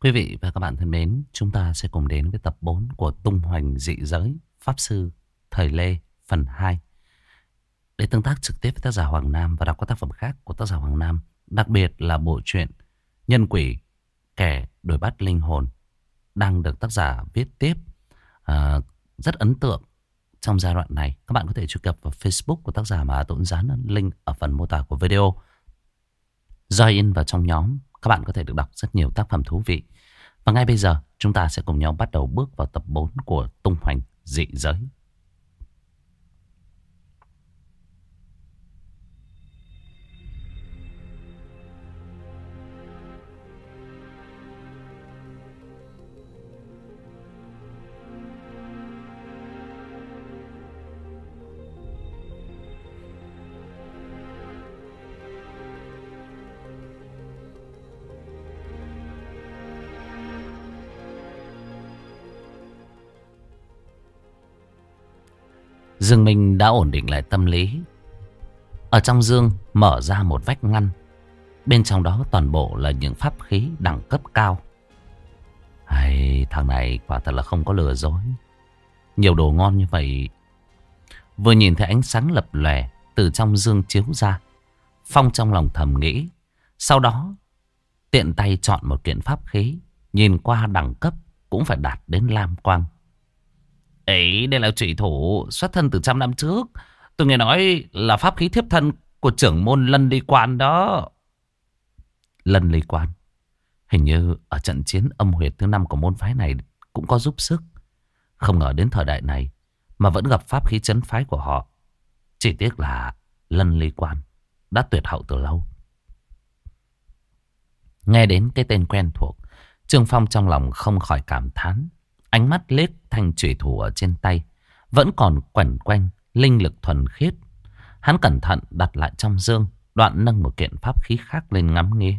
Quý vị và các bạn thân mến, chúng ta sẽ cùng đến với tập 4 của Tung Hoành Dị Giới Pháp Sư Thời Lê phần 2. Để tương tác trực tiếp với tác giả Hoàng Nam và đọc các tác phẩm khác của tác giả Hoàng Nam, đặc biệt là bộ truyện Nhân Quỷ Kẻ đổi Bắt Linh Hồn đang được tác giả viết tiếp à, rất ấn tượng trong giai đoạn này. Các bạn có thể truy cập vào Facebook của tác giả mà tôi dán link ở phần mô tả của video. Join vào trong nhóm, các bạn có thể được đọc rất nhiều tác phẩm thú vị. Và ngay bây giờ, chúng ta sẽ cùng nhau bắt đầu bước vào tập 4 của Tung Hoành Dị Giới. Dương Minh đã ổn định lại tâm lý. Ở trong dương mở ra một vách ngăn. Bên trong đó toàn bộ là những pháp khí đẳng cấp cao. Hay, thằng này quả thật là không có lừa dối. Nhiều đồ ngon như vậy. Vừa nhìn thấy ánh sáng lập lòe từ trong dương chiếu ra. Phong trong lòng thầm nghĩ. Sau đó tiện tay chọn một kiện pháp khí. Nhìn qua đẳng cấp cũng phải đạt đến lam quang. Ấy, đây là trụy thủ xuất thân từ trăm năm trước. Tôi nghe nói là pháp khí thiếp thân của trưởng môn Lân Ly Quan đó. Lân Ly Quan. Hình như ở trận chiến âm huyệt thứ năm của môn phái này cũng có giúp sức. Không ngờ đến thời đại này mà vẫn gặp pháp khí chấn phái của họ. Chỉ tiếc là Lân Ly Quan đã tuyệt hậu từ lâu. Nghe đến cái tên quen thuộc, Trương Phong trong lòng không khỏi cảm thán. Ánh mắt lết thanh trùy thủ ở trên tay. Vẫn còn quẩn quanh linh lực thuần khiết. Hắn cẩn thận đặt lại trong dương. Đoạn nâng một kiện pháp khí khác lên ngắm nghía.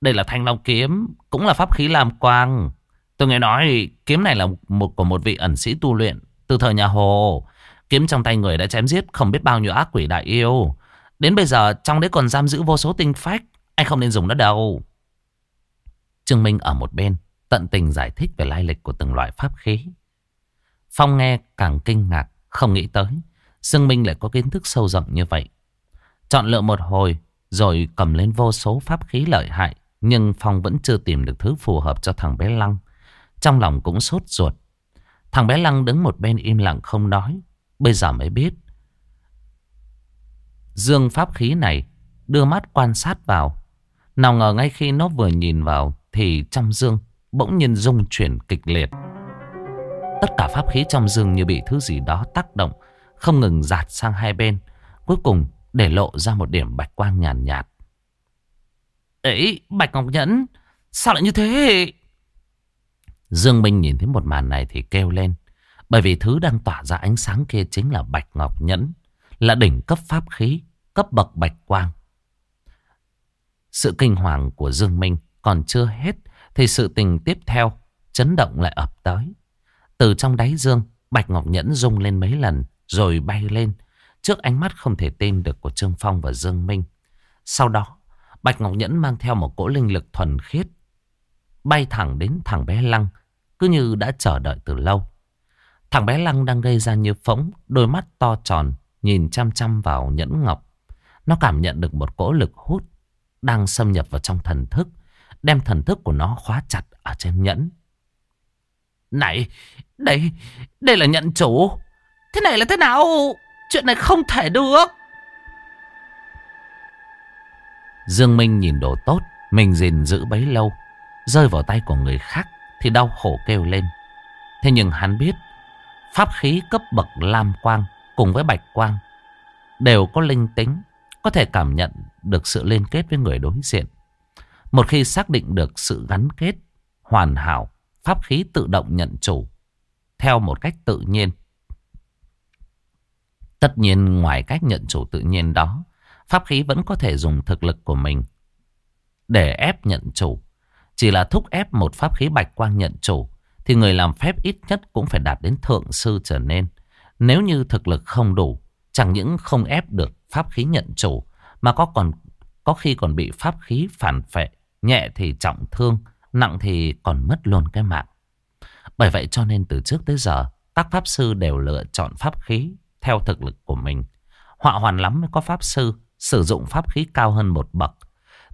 Đây là thanh long kiếm. Cũng là pháp khí làm quang. Tôi nghe nói kiếm này là một của một vị ẩn sĩ tu luyện. Từ thời nhà Hồ. Kiếm trong tay người đã chém giết không biết bao nhiêu ác quỷ đại yêu. Đến bây giờ, trong đấy còn giam giữ vô số tinh phách. Anh không nên dùng nó đâu. Trương Minh ở một bên tận tình giải thích về lai lịch của từng loại pháp khí. Phong nghe càng kinh ngạc, không nghĩ tới. Dương Minh lại có kiến thức sâu rộng như vậy. Chọn lựa một hồi, rồi cầm lên vô số pháp khí lợi hại. Nhưng Phong vẫn chưa tìm được thứ phù hợp cho thằng bé Lăng. Trong lòng cũng sốt ruột. Thằng bé Lăng đứng một bên im lặng không nói. Bây giờ mới biết. Dương pháp khí này đưa mắt quan sát vào. Nào ngờ ngay khi nó vừa nhìn vào thì trong dương bỗng nhiên rung chuyển kịch liệt. Tất cả pháp khí trong rừng như bị thứ gì đó tác động, không ngừng giạt sang hai bên, cuối cùng để lộ ra một điểm bạch quang nhàn nhạt, nhạt. Ấy, Bạch Ngọc Nhẫn, sao lại như thế? Dương Minh nhìn thấy một màn này thì kêu lên. Bởi vì thứ đang tỏa ra ánh sáng kia chính là Bạch Ngọc Nhẫn, là đỉnh cấp pháp khí, cấp bậc Bạch Quang. Sự kinh hoàng của Dương Minh còn chưa hết thì sự tình tiếp theo chấn động lại ập tới. Từ trong đáy dương, Bạch Ngọc Nhẫn rung lên mấy lần rồi bay lên trước ánh mắt không thể tin được của Trương Phong và Dương Minh. Sau đó, Bạch Ngọc Nhẫn mang theo một cỗ linh lực thuần khiết bay thẳng đến thằng bé Lăng cứ như đã chờ đợi từ lâu. Thằng bé Lăng đang gây ra như phóng, đôi mắt to tròn, nhìn chăm chăm vào nhẫn ngọc. Nó cảm nhận được một cỗ lực hút đang xâm nhập vào trong thần thức, Đem thần thức của nó khóa chặt ở trên nhẫn. Này, đây, đây là nhận chủ. Thế này là thế nào? Chuyện này không thể được. Dương Minh nhìn đồ tốt, mình gìn giữ bấy lâu. Rơi vào tay của người khác thì đau khổ kêu lên. Thế nhưng hắn biết, pháp khí cấp bậc lam quang cùng với bạch quang đều có linh tính, có thể cảm nhận được sự liên kết với người đối diện. Một khi xác định được sự gắn kết hoàn hảo, pháp khí tự động nhận chủ theo một cách tự nhiên. Tất nhiên ngoài cách nhận chủ tự nhiên đó, pháp khí vẫn có thể dùng thực lực của mình để ép nhận chủ. Chỉ là thúc ép một pháp khí bạch quang nhận chủ thì người làm phép ít nhất cũng phải đạt đến thượng sư trở nên. Nếu như thực lực không đủ, chẳng những không ép được pháp khí nhận chủ mà có còn có khi còn bị pháp khí phản phệ Nhẹ thì trọng thương, Nặng thì còn mất luôn cái mạng. Bởi vậy cho nên từ trước tới giờ, các pháp sư đều lựa chọn pháp khí theo thực lực của mình. Họa hoàn lắm mới có pháp sư sử dụng pháp khí cao hơn một bậc.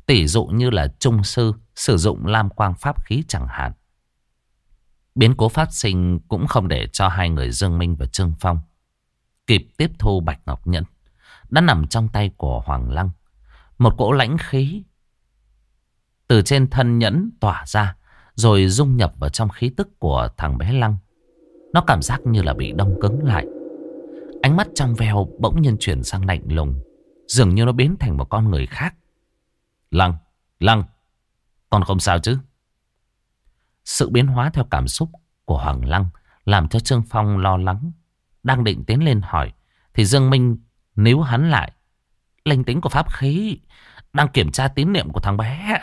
Tỷ dụ như là trung sư sử dụng lam quang pháp khí chẳng hạn. Biến cố phát sinh cũng không để cho hai người Dương Minh và Trương Phong kịp tiếp thu Bạch Ngọc Nhẫn đã nằm trong tay của Hoàng Lăng. Một cỗ lãnh khí từ trên thân nhẫn tỏa ra rồi dung nhập vào trong khí tức của thằng bé Lăng. Nó cảm giác như là bị đông cứng lại. Ánh mắt trong veo bỗng nhiên chuyển sang lạnh lùng. Dường như nó biến thành một con người khác. Lăng, Lăng, con không sao chứ? Sự biến hóa theo cảm xúc của Hoàng Lăng làm cho Trương Phong lo lắng. Đang định tiến lên hỏi thì Dương Minh níu hắn lại. Linh tính của pháp khí đang kiểm tra tín niệm của thằng bé.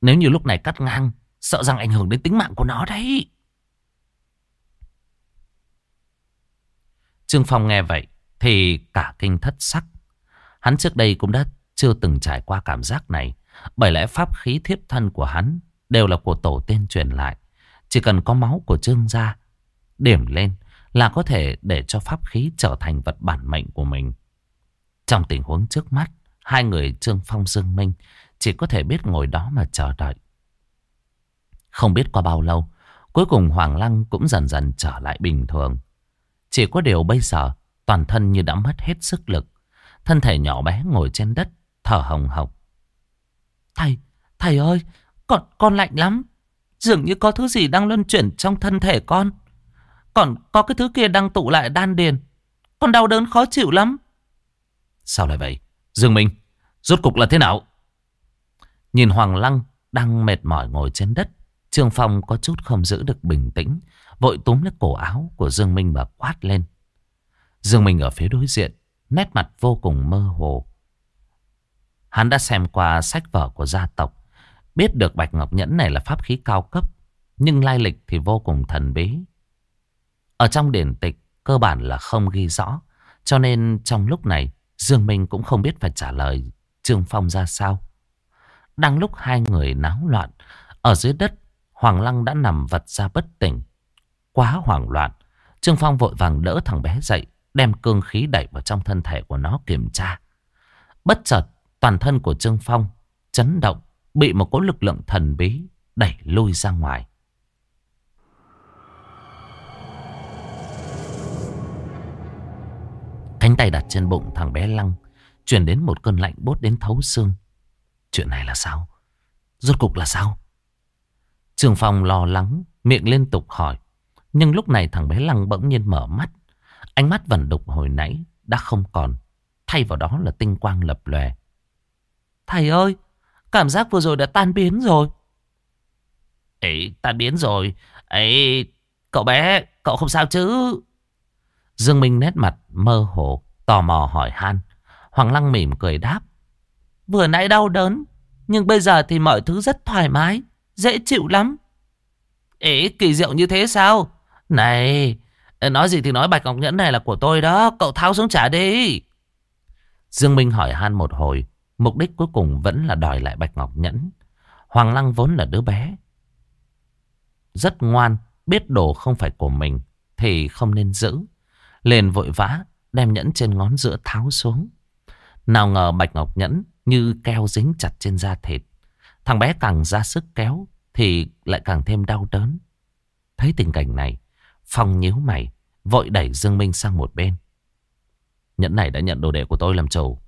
Nếu như lúc này cắt ngang sợ rằng ảnh hưởng đến tính mạng của nó đấy. Trương Phong nghe vậy thì cả kinh thất sắc. Hắn trước đây cũng đã chưa từng trải qua cảm giác này. Bởi lẽ pháp khí thiếp thân của hắn đều là của tổ tiên truyền lại. Chỉ cần có máu của Trương gia điểm lên là có thể để cho pháp khí trở thành vật bản mệnh của mình. Trong tình huống trước mắt, hai người Trương Phong Dương Minh chỉ có thể biết ngồi đó mà chờ đợi. Không biết qua bao lâu, cuối cùng Hoàng Lăng cũng dần dần trở lại bình thường. Chỉ có điều bây giờ, toàn thân như đã mất hết sức lực. Thân thể nhỏ bé ngồi trên đất, thở hồng hộc. Thầy, thầy ơi, con, con lạnh lắm. Dường như có thứ gì đang luân chuyển trong thân thể con. Còn có cái thứ kia đang tụ lại đan điền. Con đau đớn khó chịu lắm. Sao lại vậy? Dương Minh, rốt cục là thế nào? Nhìn Hoàng Lăng đang mệt mỏi ngồi trên đất. Trương Phong có chút không giữ được bình tĩnh. Vội túm lấy cổ áo của Dương Minh và quát lên. Dương Minh ở phía đối diện. Nét mặt vô cùng mơ hồ. Hắn đã xem qua sách vở của gia tộc. Biết được Bạch Ngọc Nhẫn này là pháp khí cao cấp. Nhưng lai lịch thì vô cùng thần bí. Ở trong điển tịch, cơ bản là không ghi rõ. Cho nên trong lúc này, Dương Minh cũng không biết phải trả lời Trương Phong ra sao. Đang lúc hai người náo loạn, ở dưới đất, Hoàng Lăng đã nằm vật ra bất tỉnh. Quá hoảng loạn, Trương Phong vội vàng đỡ thằng bé dậy, đem cương khí đẩy vào trong thân thể của nó kiểm tra. Bất chợt, toàn thân của Trương Phong chấn động, bị một cỗ lực lượng thần bí đẩy lui ra ngoài. Cánh tay đặt trên bụng thằng bé Lăng, truyền đến một cơn lạnh bốt đến thấu xương. Chuyện này là sao? Rốt cục là sao? Trường Phong lo lắng, miệng liên tục hỏi. Nhưng lúc này thằng bé Lăng bỗng nhiên mở mắt. Ánh mắt vẩn đục hồi nãy đã không còn. Thay vào đó là tinh quang lập lòe. Thầy ơi, cảm giác vừa rồi đã tan biến rồi. Ấy, tan biến rồi. Ấy, cậu bé, cậu không sao chứ? Dương Minh nét mặt mơ hồ, tò mò hỏi han. Hoàng Lăng mỉm cười đáp. Vừa nãy đau đớn, nhưng bây giờ thì mọi thứ rất thoải mái, dễ chịu lắm. Ế, kỳ diệu như thế sao? Này, nói gì thì nói bạch ngọc nhẫn này là của tôi đó, cậu tháo xuống trả đi. Dương Minh hỏi han một hồi, mục đích cuối cùng vẫn là đòi lại bạch ngọc nhẫn. Hoàng Lăng vốn là đứa bé. Rất ngoan, biết đồ không phải của mình thì không nên giữ. Liền vội vã đem nhẫn trên ngón giữa tháo xuống. Nào ngờ bạch ngọc nhẫn như keo dính chặt trên da thịt. Thằng bé càng ra sức kéo thì lại càng thêm đau đớn. Thấy tình cảnh này, Phong nhíu mày, vội đẩy Dương Minh sang một bên. Nhẫn này đã nhận đồ đệ của tôi làm chủ,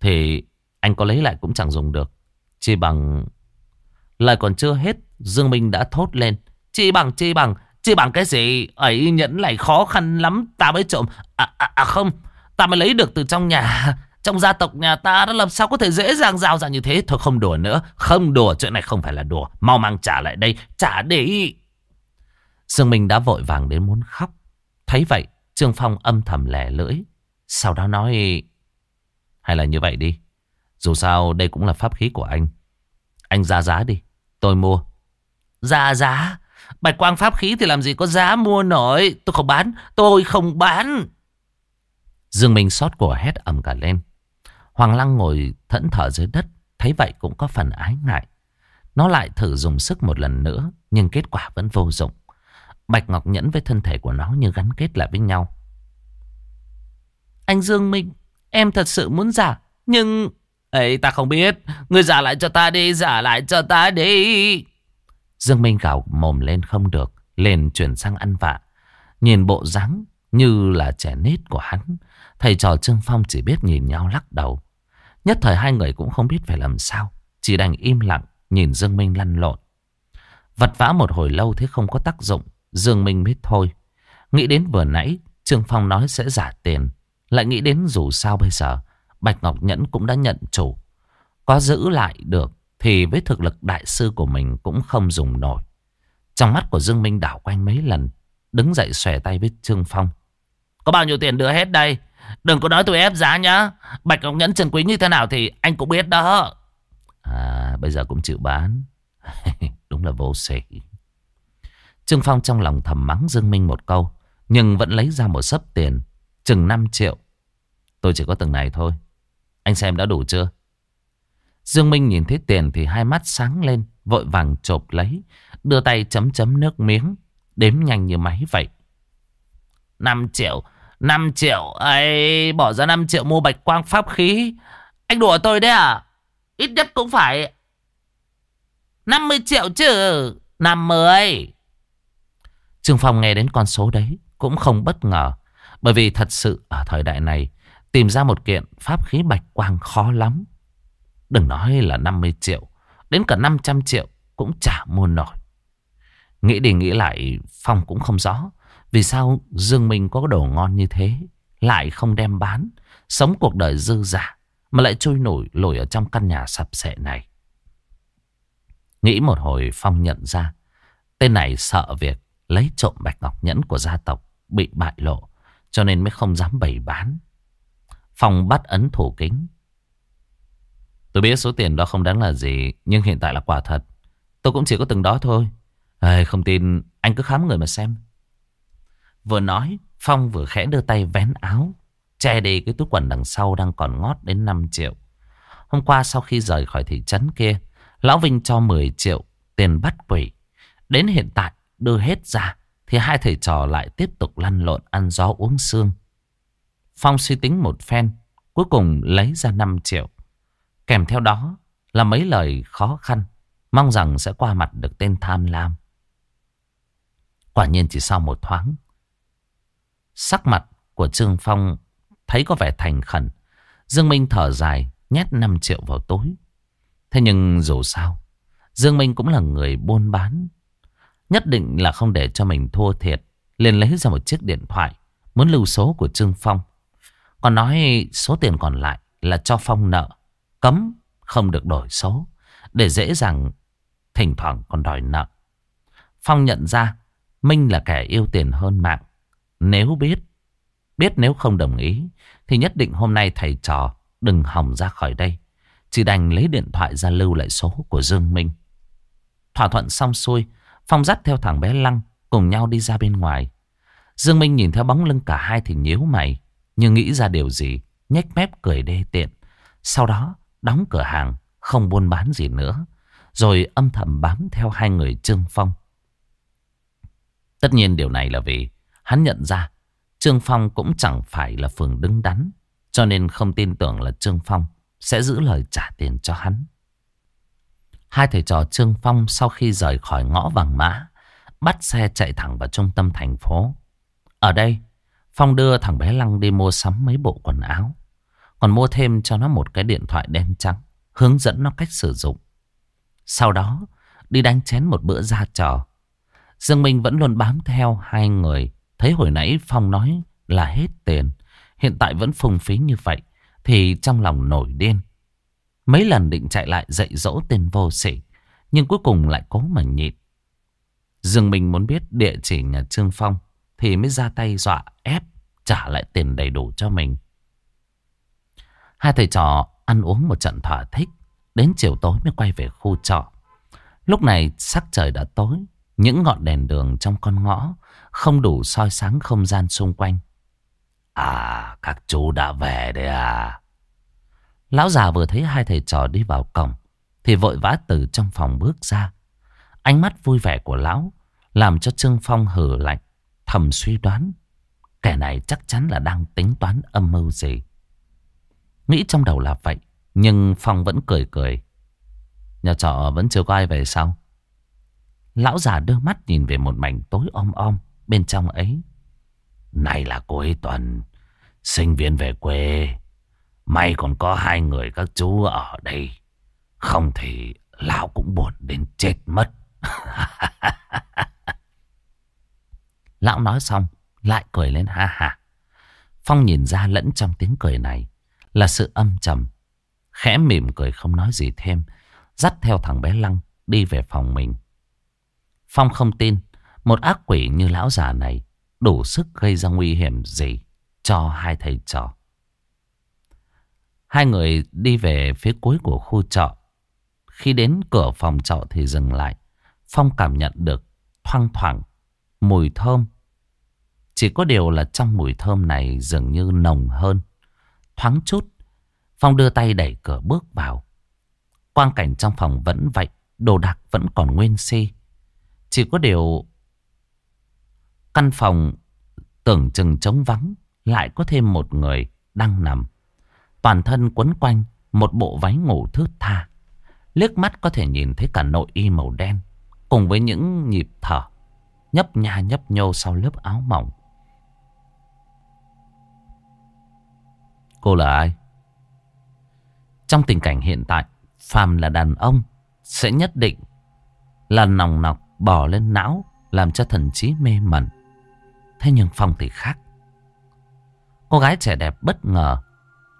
thì anh có lấy lại cũng chẳng dùng được. Chỉ bằng... Lời còn chưa hết, Dương Minh đã thốt lên. Chỉ bằng, chỉ bằng, chỉ bằng cái gì? Ấy nhẫn này khó khăn lắm, ta mới trộm. À, à, à không, ta mới lấy được từ trong nhà. Trong gia tộc nhà ta đã làm sao có thể dễ dàng giao ra như thế. Thôi không đùa nữa. Không đùa, chuyện này không phải là đùa. Mau mang trả lại đây, trả đi. Dương Minh đã vội vàng đến muốn khóc. Thấy vậy, Trương Phong âm thầm lẻ lưỡi. Sau đó nói... Hay là như vậy đi. Dù sao đây cũng là pháp khí của anh. Anh ra giá đi. Tôi mua. Ra giá? Bạch quang pháp khí thì làm gì có giá mua nổi. Tôi không bán. Tôi không bán. Dương Minh xót cổ hét ầm cả lên. Hoàng Lăng ngồi thẫn thở dưới đất. Thấy vậy cũng có phần ái ngại. Nó lại thử dùng sức một lần nữa, Nhưng kết quả vẫn vô dụng. Bạch Ngọc Nhẫn với thân thể của nó như gắn kết lại với nhau. Anh Dương Minh, Em thật sự muốn giả, Nhưng ấy ta không biết. Người giả lại cho ta đi, Giả lại cho ta đi. Dương Minh gào mồm lên không được, liền chuyển sang ăn vạ. Nhìn bộ dáng như là trẻ nít của hắn, Thầy trò Trương Phong chỉ biết nhìn nhau lắc đầu. Nhất thời hai người cũng không biết phải làm sao, Chỉ đành im lặng Nhìn Dương Minh lăn lộn. Vật vã một hồi lâu thế không có tác dụng, Dương Minh biết thôi. Nghĩ đến vừa nãy, Trương Phong nói sẽ giả tiền, Lại nghĩ đến dù sao bây giờ, Bạch Ngọc Nhẫn cũng đã nhận chủ. Có giữ lại được Thì với thực lực đại sư của mình Cũng không dùng nổi. Trong mắt của Dương Minh đảo quanh mấy lần, Đứng dậy xòe tay với Trương Phong. Có bao nhiêu tiền đưa hết đây? Đừng có nói tôi ép giá nhá. Bạch Ngọc Nhẫn, Trần Quý như thế nào thì anh cũng biết đó. À bây giờ cũng chịu bán. Đúng là vô sỉ. Trương Phong trong lòng thầm mắng Dương Minh một câu, Nhưng vẫn lấy ra một sấp tiền, Chừng 5 triệu. Tôi chỉ có từng này thôi. Anh xem đã đủ chưa? Dương Minh nhìn thấy tiền thì hai mắt sáng lên, Vội vàng chộp lấy, Đưa tay chấm chấm nước miếng, Đếm nhanh như máy vậy. 5 triệu 5 triệu. Ấy Bỏ ra 5 triệu mua bạch quang pháp khí. Anh đùa tôi đấy à? Ít nhất cũng phải 50 triệu chứ. Năm mươi. Trương Phong nghe đến con số đấy Cũng không bất ngờ, Bởi vì thật sự ở thời đại này, Tìm ra một kiện pháp khí bạch quang khó lắm. Đừng nói là 50 triệu, Đến cả 500 triệu Cũng chả mua nổi. Nghĩ đi nghĩ lại, Phong cũng không rõ. Vì sao Dương Minh có đồ ngon như thế Lại không đem bán Sống cuộc đời dư giả Mà lại trôi nổi lội ở trong căn nhà sập sệ này Nghĩ một hồi Phong nhận ra Tên này sợ việc lấy trộm bạch ngọc nhẫn của gia tộc bị bại lộ cho nên mới không dám bày bán. Phong bắt ấn thủ kính. Tôi biết số tiền đó không đáng là gì nhưng hiện tại là quả thật. Tôi cũng chỉ có từng đó thôi. À, không tin anh cứ khám người mà xem. Vừa nói Phong vừa khẽ đưa tay vén áo che đi cái túi quần đằng sau đang còn ngót đến 5 triệu. Hôm qua sau khi rời khỏi thị trấn kia Lão Vinh cho 10 triệu tiền bắt quỷ. Đến hiện tại đưa hết ra thì hai thầy trò lại tiếp tục lăn lộn ăn gió uống xương. Phong suy tính một phen, cuối cùng lấy ra 5 triệu. Kèm theo đó là mấy lời khó khăn, mong rằng sẽ qua mặt được tên tham lam. Quả nhiên chỉ sau một thoáng, sắc mặt của Trương Phong thấy có vẻ thành khẩn. Dương Minh thở dài, nhét 5 triệu vào túi. Thế nhưng dù sao, Dương Minh cũng là người buôn bán Nhất định là không để cho mình thua thiệt. liền lấy ra một chiếc điện thoại. Muốn lưu số của Trương Phong. Còn nói số tiền còn lại là cho Phong nợ. Cấm không được đổi số. Để dễ dàng thỉnh thoảng còn đòi nợ. Phong nhận ra Minh là kẻ yêu tiền hơn mạng. Nếu biết, biết nếu không đồng ý, thì nhất định hôm nay thầy trò đừng hòng ra khỏi đây. Chỉ đành lấy điện thoại ra lưu lại số của Dương Minh. Thỏa thuận xong xuôi, Phong dắt theo thằng bé Lăng cùng nhau đi ra bên ngoài. Dương Minh nhìn theo bóng lưng cả hai thì nhíu mày. Nhưng nghĩ ra điều gì, nhếch mép cười đê tiện. Sau đó đóng cửa hàng, không buôn bán gì nữa. Rồi âm thầm bám theo hai người Trương Phong. Tất nhiên điều này là vì hắn nhận ra Trương Phong cũng chẳng phải là phường đứng đắn. Cho nên không tin tưởng là Trương Phong sẽ giữ lời trả tiền cho hắn. Hai thầy trò Trương Phong sau khi rời khỏi ngõ vàng mã, bắt xe chạy thẳng vào trung tâm thành phố. Ở đây, Phong đưa thằng bé Lăng đi mua sắm mấy bộ quần áo. Còn mua thêm cho nó một cái điện thoại đen trắng, hướng dẫn nó cách sử dụng. Sau đó, đi đánh chén một bữa ra trò. Dương Minh vẫn luôn bám theo hai người. Thấy hồi nãy Phong nói là hết tiền. Hiện tại vẫn phung phí như vậy. Thì trong lòng nổi điên. Mấy lần định chạy lại dạy dỗ tên vô sĩ. Nhưng cuối cùng lại cố mà nhịn. Dương Minh muốn biết địa chỉ nhà Trương Phong. Thì mới ra tay dọa ép, trả lại tiền đầy đủ cho mình. Hai thầy trò ăn uống một trận thỏa thích. Đến chiều tối mới quay về khu trọ. Lúc này sắc trời đã tối. Những ngọn đèn đường trong con ngõ không đủ soi sáng không gian xung quanh. À, các chú đã về đấy à. Lão già vừa thấy hai thầy trò đi vào cổng. Thì vội vã từ trong phòng bước ra Ánh mắt vui vẻ của lão Làm cho Trương Phong hử lạnh Thầm suy đoán Kẻ này chắc chắn là đang tính toán âm mưu gì Nghĩ trong đầu là vậy Nhưng Phong vẫn cười cười Nhà trọ vẫn chưa có ai về sao Lão già đưa mắt nhìn về một mảnh tối om om Bên trong ấy, Này là cuối tuần, Sinh viên về quê. May còn có hai người các chú ở đây, Không thì Lão cũng buồn đến chết mất. Lão nói xong, Lại cười lên ha ha. Phong nhìn ra lẫn trong tiếng cười này Là sự âm trầm, Khẽ mỉm cười không nói gì thêm, Dắt theo thằng bé Lăng Đi về phòng mình. Phong không tin một ác quỷ như lão già này Đủ sức gây ra nguy hiểm gì Cho hai thầy trò Hai người đi về phía cuối của khu trọ Khi đến cửa phòng trọ thì dừng lại Phong cảm nhận được thoang thoảng mùi thơm. Chỉ có điều là trong mùi thơm này dường như nồng hơn. Thoáng chút, Phong đưa tay đẩy cửa bước vào. Quang cảnh trong phòng vẫn vậy, đồ đạc vẫn còn nguyên si. Chỉ có điều căn phòng tưởng chừng trống vắng, lại có thêm một người đang nằm. Toàn thân quấn quanh một bộ váy ngủ thướt tha. Liếc mắt có thể nhìn thấy cả nội y màu đen Cùng với những nhịp thở Nhấp nha nhấp nhô sau lớp áo mỏng Cô là ai? Trong tình cảnh hiện tại Phàm là đàn ông Sẽ nhất định Là nòng nọc bỏ lên não Làm cho thần trí mê mẩn Thế nhưng Phong thì khác. Cô gái trẻ đẹp bất ngờ.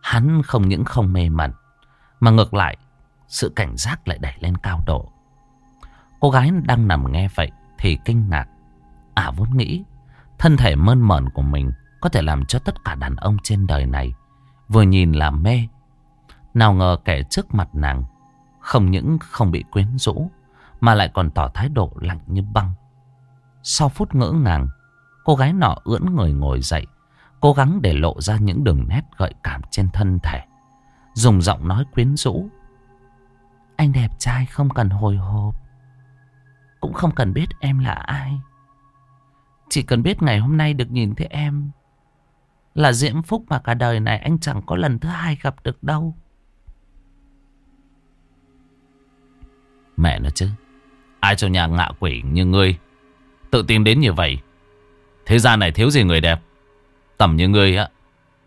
Hắn không những không mê mẩn, Mà ngược lại, Sự cảnh giác lại đẩy lên cao độ. Cô gái đang nằm nghe vậy Thì kinh ngạc. À vốn nghĩ, Thân thể mơn mởn của mình Có thể làm cho tất cả đàn ông trên đời này Vừa nhìn là mê. Nào ngờ kẻ trước mặt nàng, Không những không bị quyến rũ, Mà lại còn tỏ thái độ lạnh như băng. Sau phút ngỡ ngàng Cô gái nọ ưỡn người ngồi dậy, Cố gắng để lộ ra những đường nét gợi cảm trên thân thể. Dùng giọng nói quyến rũ, Anh đẹp trai không cần hồi hộp, cũng không cần biết em là ai. Chỉ cần biết ngày hôm nay được nhìn thấy em Là diễm phúc mà cả đời này anh chẳng có lần thứ hai gặp được đâu. Mẹ nó chứ, Ai cho nhà ngạ quỷ như ngươi Tự tin đến như vậy Thế gian này thiếu gì người đẹp. Tầm như ngươi á,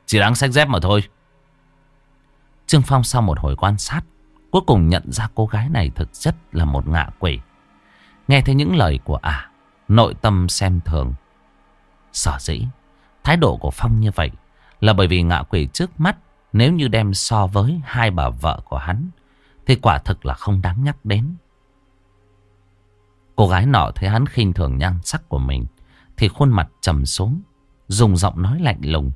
Chỉ đáng sách dép mà thôi. Trương Phong sau một hồi quan sát, Cuối cùng nhận ra cô gái này thực chất là một ngạ quỷ. Nghe thấy những lời của ả, Nội tâm xem thường. Sở dĩ, Thái độ của Phong như vậy Là bởi vì ngạ quỷ trước mắt Nếu như đem so với hai bà vợ của hắn Thì quả thực là không đáng nhắc đến. Cô gái nọ thấy hắn khinh thường nhan sắc của mình thì khuôn mặt trầm xuống Dùng giọng nói lạnh lùng.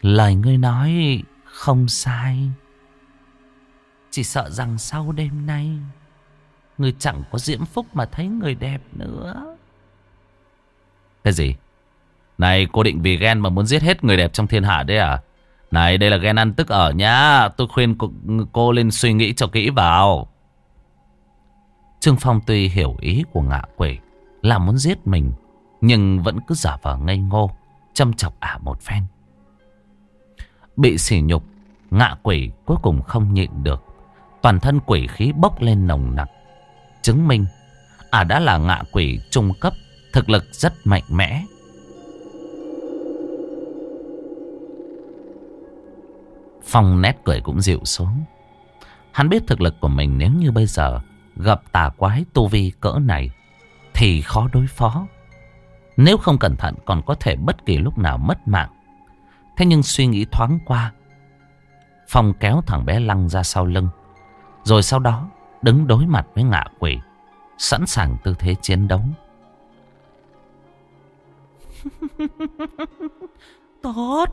Lời ngươi nói không sai. Chỉ sợ rằng sau đêm nay Người chẳng có diễm phúc mà thấy người đẹp nữa. Cái gì? Này cô định vì ghen mà muốn giết hết người đẹp trong thiên hạ đấy à? Này đây là ghen ăn tức ở nhá. Tôi khuyên cô, cô lên suy nghĩ cho kỹ vào. Trương Phong tuy hiểu ý của ngạ quỷ Là muốn giết mình, Nhưng vẫn cứ giả vờ ngây ngô, Châm chọc ả một phen. Bị sỉ nhục, Ngạ quỷ cuối cùng không nhịn được. Toàn thân quỷ khí bốc lên nồng nặc. Chứng minh À đã là ngạ quỷ trung cấp, Thực lực rất mạnh mẽ. Phong nét cười cũng dịu xuống. Hắn biết thực lực của mình nếu như bây giờ Gặp tà quái tu vi cỡ này Thì khó đối phó. Nếu không cẩn thận còn có thể bất kỳ lúc nào mất mạng. Thế nhưng suy nghĩ thoáng qua, Phong kéo thằng bé lăng ra sau lưng, rồi sau đó đứng đối mặt với ngạ quỷ, Sẵn sàng tư thế chiến đấu. Tốt.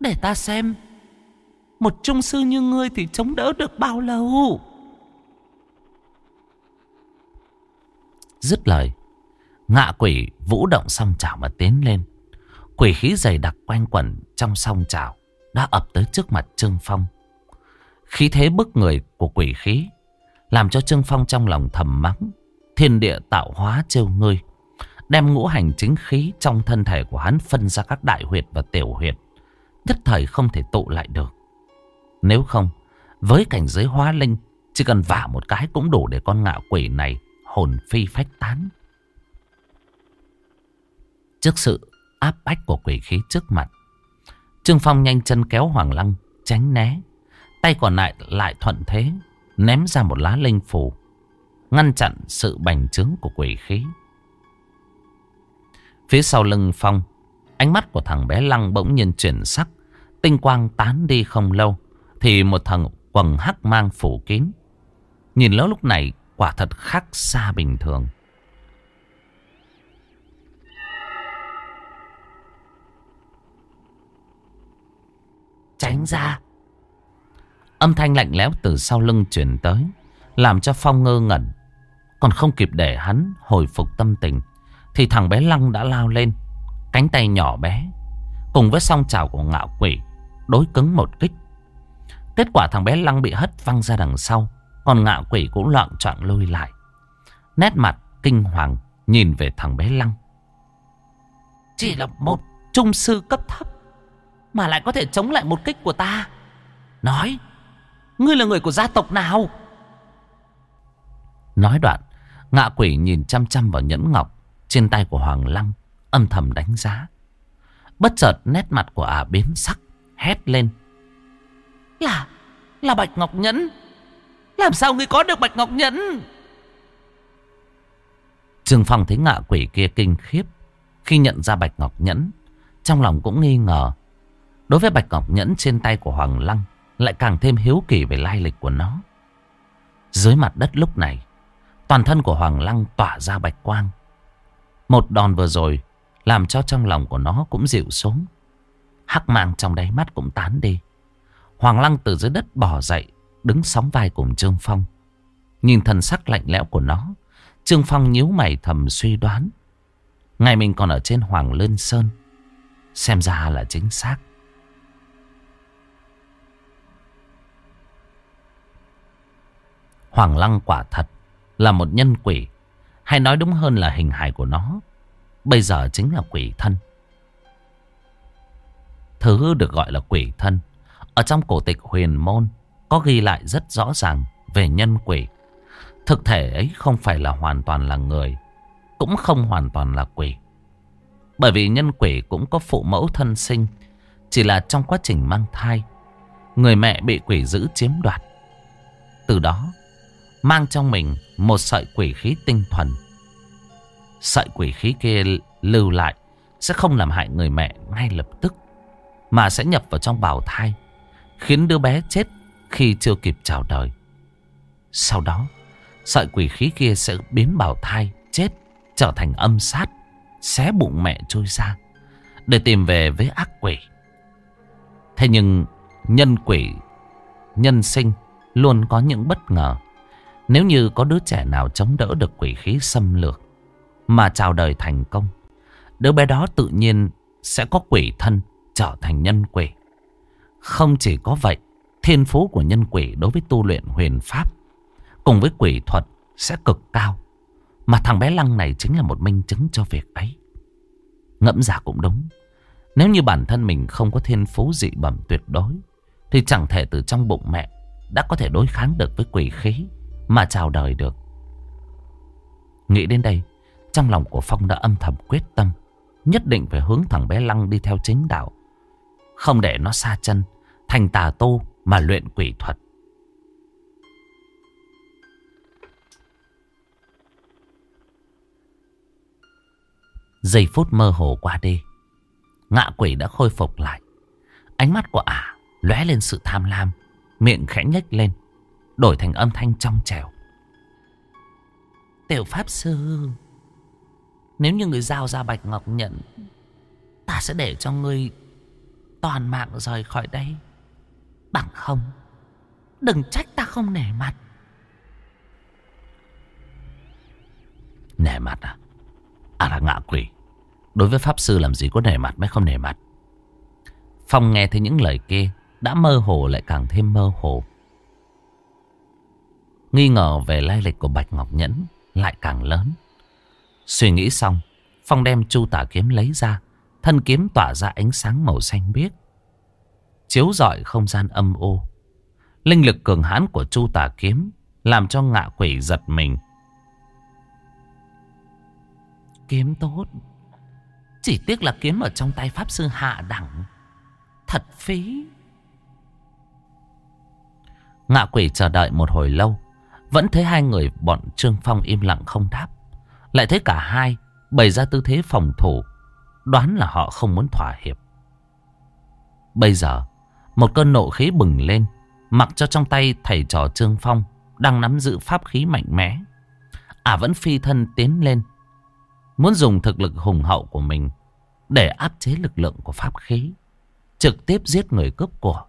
Để ta xem, Một trung sư như ngươi thì chống đỡ được bao lâu? Dứt lời Ngạ quỷ vũ động song chảo mà tiến lên Quỷ khí dày đặc quanh quẩn trong song chảo Đã ập tới trước mặt Trương Phong Khí thế bức người của quỷ khí làm cho Trương Phong trong lòng thầm mắng. Thiên địa tạo hóa trêu ngươi. Đem ngũ hành chính khí trong thân thể của hắn phân ra các đại huyệt và tiểu huyệt. Nhất thời không thể tụ lại được. Nếu không, với cảnh giới hóa linh, chỉ cần vả một cái cũng đủ để con ngạo quỷ này hồn phi phách tán. Trước sự áp bách của quỷ khí trước mặt, Trương Phong nhanh chân kéo Hoàng Lăng, tránh né. Tay còn lại lại thuận thế, ném ra một lá linh phù, ngăn chặn sự bành trướng của quỷ khí. Phía sau lưng Phong, ánh mắt của thằng bé Lăng bỗng nhiên chuyển sắc, tinh quang tán đi không lâu, thì một thằng quần hắc mang phủ kín. Nhìn lỡ lúc này quả thật khác xa bình thường. Tránh ra. Âm thanh lạnh lẽo từ sau lưng truyền tới. Làm cho Phong ngơ ngẩn. Còn không kịp để hắn hồi phục tâm tình. Thì thằng bé Lăng đã lao lên. Cánh tay nhỏ bé. Cùng với song trào của ngạo quỷ. Đối cứng một kích. Kết quả thằng bé Lăng bị hất văng ra đằng sau. Còn ngạ quỷ cũng loạn trọn lôi lại. Nét mặt kinh hoàng nhìn về thằng bé Lăng. Chỉ là một trung sư cấp thấp. Mà lại có thể chống lại một kích của ta Nói, Ngươi là người của gia tộc nào Nói đoạn, Ngạ quỷ nhìn chăm chăm vào nhẫn ngọc Trên tay của Hoàng Lăng, Âm thầm đánh giá Bất chợt nét mặt của ả biến sắc, Hét lên Là Là Bạch Ngọc Nhẫn làm sao ngươi có được Bạch Ngọc Nhẫn? Trương Phong thấy ngạ quỷ kia kinh khiếp. Khi nhận ra Bạch Ngọc Nhẫn, Trong lòng cũng nghi ngờ. Đối với Bạch Ngọc Nhẫn trên tay của Hoàng Lăng, Lại càng thêm hiếu kỳ về lai lịch của nó. Dưới mặt đất lúc này, Toàn thân của Hoàng Lăng tỏa ra bạch quang. Một đòn vừa rồi Làm cho trong lòng của nó cũng dịu xuống. Hắc mang trong đáy mắt cũng tán đi. Hoàng Lăng từ dưới đất bỏ dậy Đứng sóng vai cùng Trương Phong Nhìn thần sắc lạnh lẽo của nó, Trương Phong nhíu mày thầm suy đoán Ngày mình còn ở trên Hoàng Lân Sơn, Xem ra là chính xác Hoàng Lăng quả thật là một nhân quỷ. Hay nói đúng hơn là hình hài của nó. Bây giờ chính là quỷ thân. Thứ được gọi là quỷ thân. Ở trong cổ tịch huyền môn có ghi lại rất rõ ràng về nhân quỷ. Thực thể ấy không phải là hoàn toàn là người. Cũng không hoàn toàn là quỷ. Bởi vì nhân quỷ cũng có phụ mẫu thân sinh. Chỉ là trong quá trình mang thai. Người mẹ bị quỷ dữ chiếm đoạt. Từ đó, Mang trong mình một sợi quỷ khí tinh thuần Sợi quỷ khí kia lưu lại Sẽ không làm hại người mẹ ngay lập tức, Mà sẽ nhập vào trong bào thai, Khiến đứa bé chết khi chưa kịp chào đời. Sau đó Sợi quỷ khí kia sẽ biến bào thai chết Trở thành âm sát Xé bụng mẹ trôi ra Để tìm về với ác quỷ. Thế nhưng Nhân quỷ Nhân sinh Luôn có những bất ngờ. Nếu như có đứa trẻ nào chống đỡ được quỷ khí xâm lược mà chào đời thành công, đứa bé đó tự nhiên sẽ có quỷ thân trở thành nhân quỷ. Không chỉ có vậy, thiên phú của nhân quỷ đối với tu luyện huyền pháp cùng với quỷ thuật sẽ cực cao. Mà thằng bé Lăng này chính là một minh chứng cho việc ấy. Ngẫm giả cũng đúng. Nếu như bản thân mình không có thiên phú dị bẩm tuyệt đối, thì chẳng thể từ trong bụng mẹ đã có thể đối kháng được với quỷ khí mà chào đời được. Nghĩ đến đây, trong lòng của Phong đã âm thầm quyết tâm, nhất định phải hướng thằng bé Lăng đi theo chính đạo. Không để nó xa chân, thành tà tô mà luyện quỷ thuật. Giây phút mơ hồ qua đi, ngạ quỷ đã khôi phục lại. Ánh mắt của ả lóe lên sự tham lam, miệng khẽ nhếch lên đổi thành âm thanh trong trèo. Tiểu Pháp Sư, nếu như người giao ra Bạch Ngọc nhận, ta sẽ để cho ngươi toàn mạng rời khỏi đây. Bằng không, đừng trách ta không nể mặt. Nể mặt à? À là ngạ quỷ. Đối với Pháp Sư làm gì có nể mặt mới không nể mặt. Phong nghe thấy những lời kia đã mơ hồ lại càng thêm mơ hồ. Nghi ngờ về lai lịch của Bạch Ngọc Nhẫn lại càng lớn. Suy nghĩ xong, Phong đem chu tả kiếm lấy ra. Thân kiếm tỏa ra ánh sáng màu xanh biếc. Chiếu rọi không gian âm ô. Linh lực cường hãn của chu Tà kiếm làm cho ngạ quỷ giật mình. Kiếm tốt. Chỉ tiếc là kiếm ở trong tay Pháp Sư hạ đẳng. Thật phí. Ngạ quỷ chờ đợi một hồi lâu. Vẫn thấy hai người bọn Trương Phong im lặng không đáp. Lại thấy cả hai bày ra tư thế phòng thủ. Đoán là họ không muốn thỏa hiệp. Bây giờ, một cơn nộ khí bừng lên. Mặc cho trong tay thầy trò Trương Phong đang nắm giữ pháp khí mạnh mẽ. À vẫn phi thân tiến lên. Muốn dùng thực lực hùng hậu của mình để áp chế lực lượng của pháp khí. Trực tiếp giết người cướp của.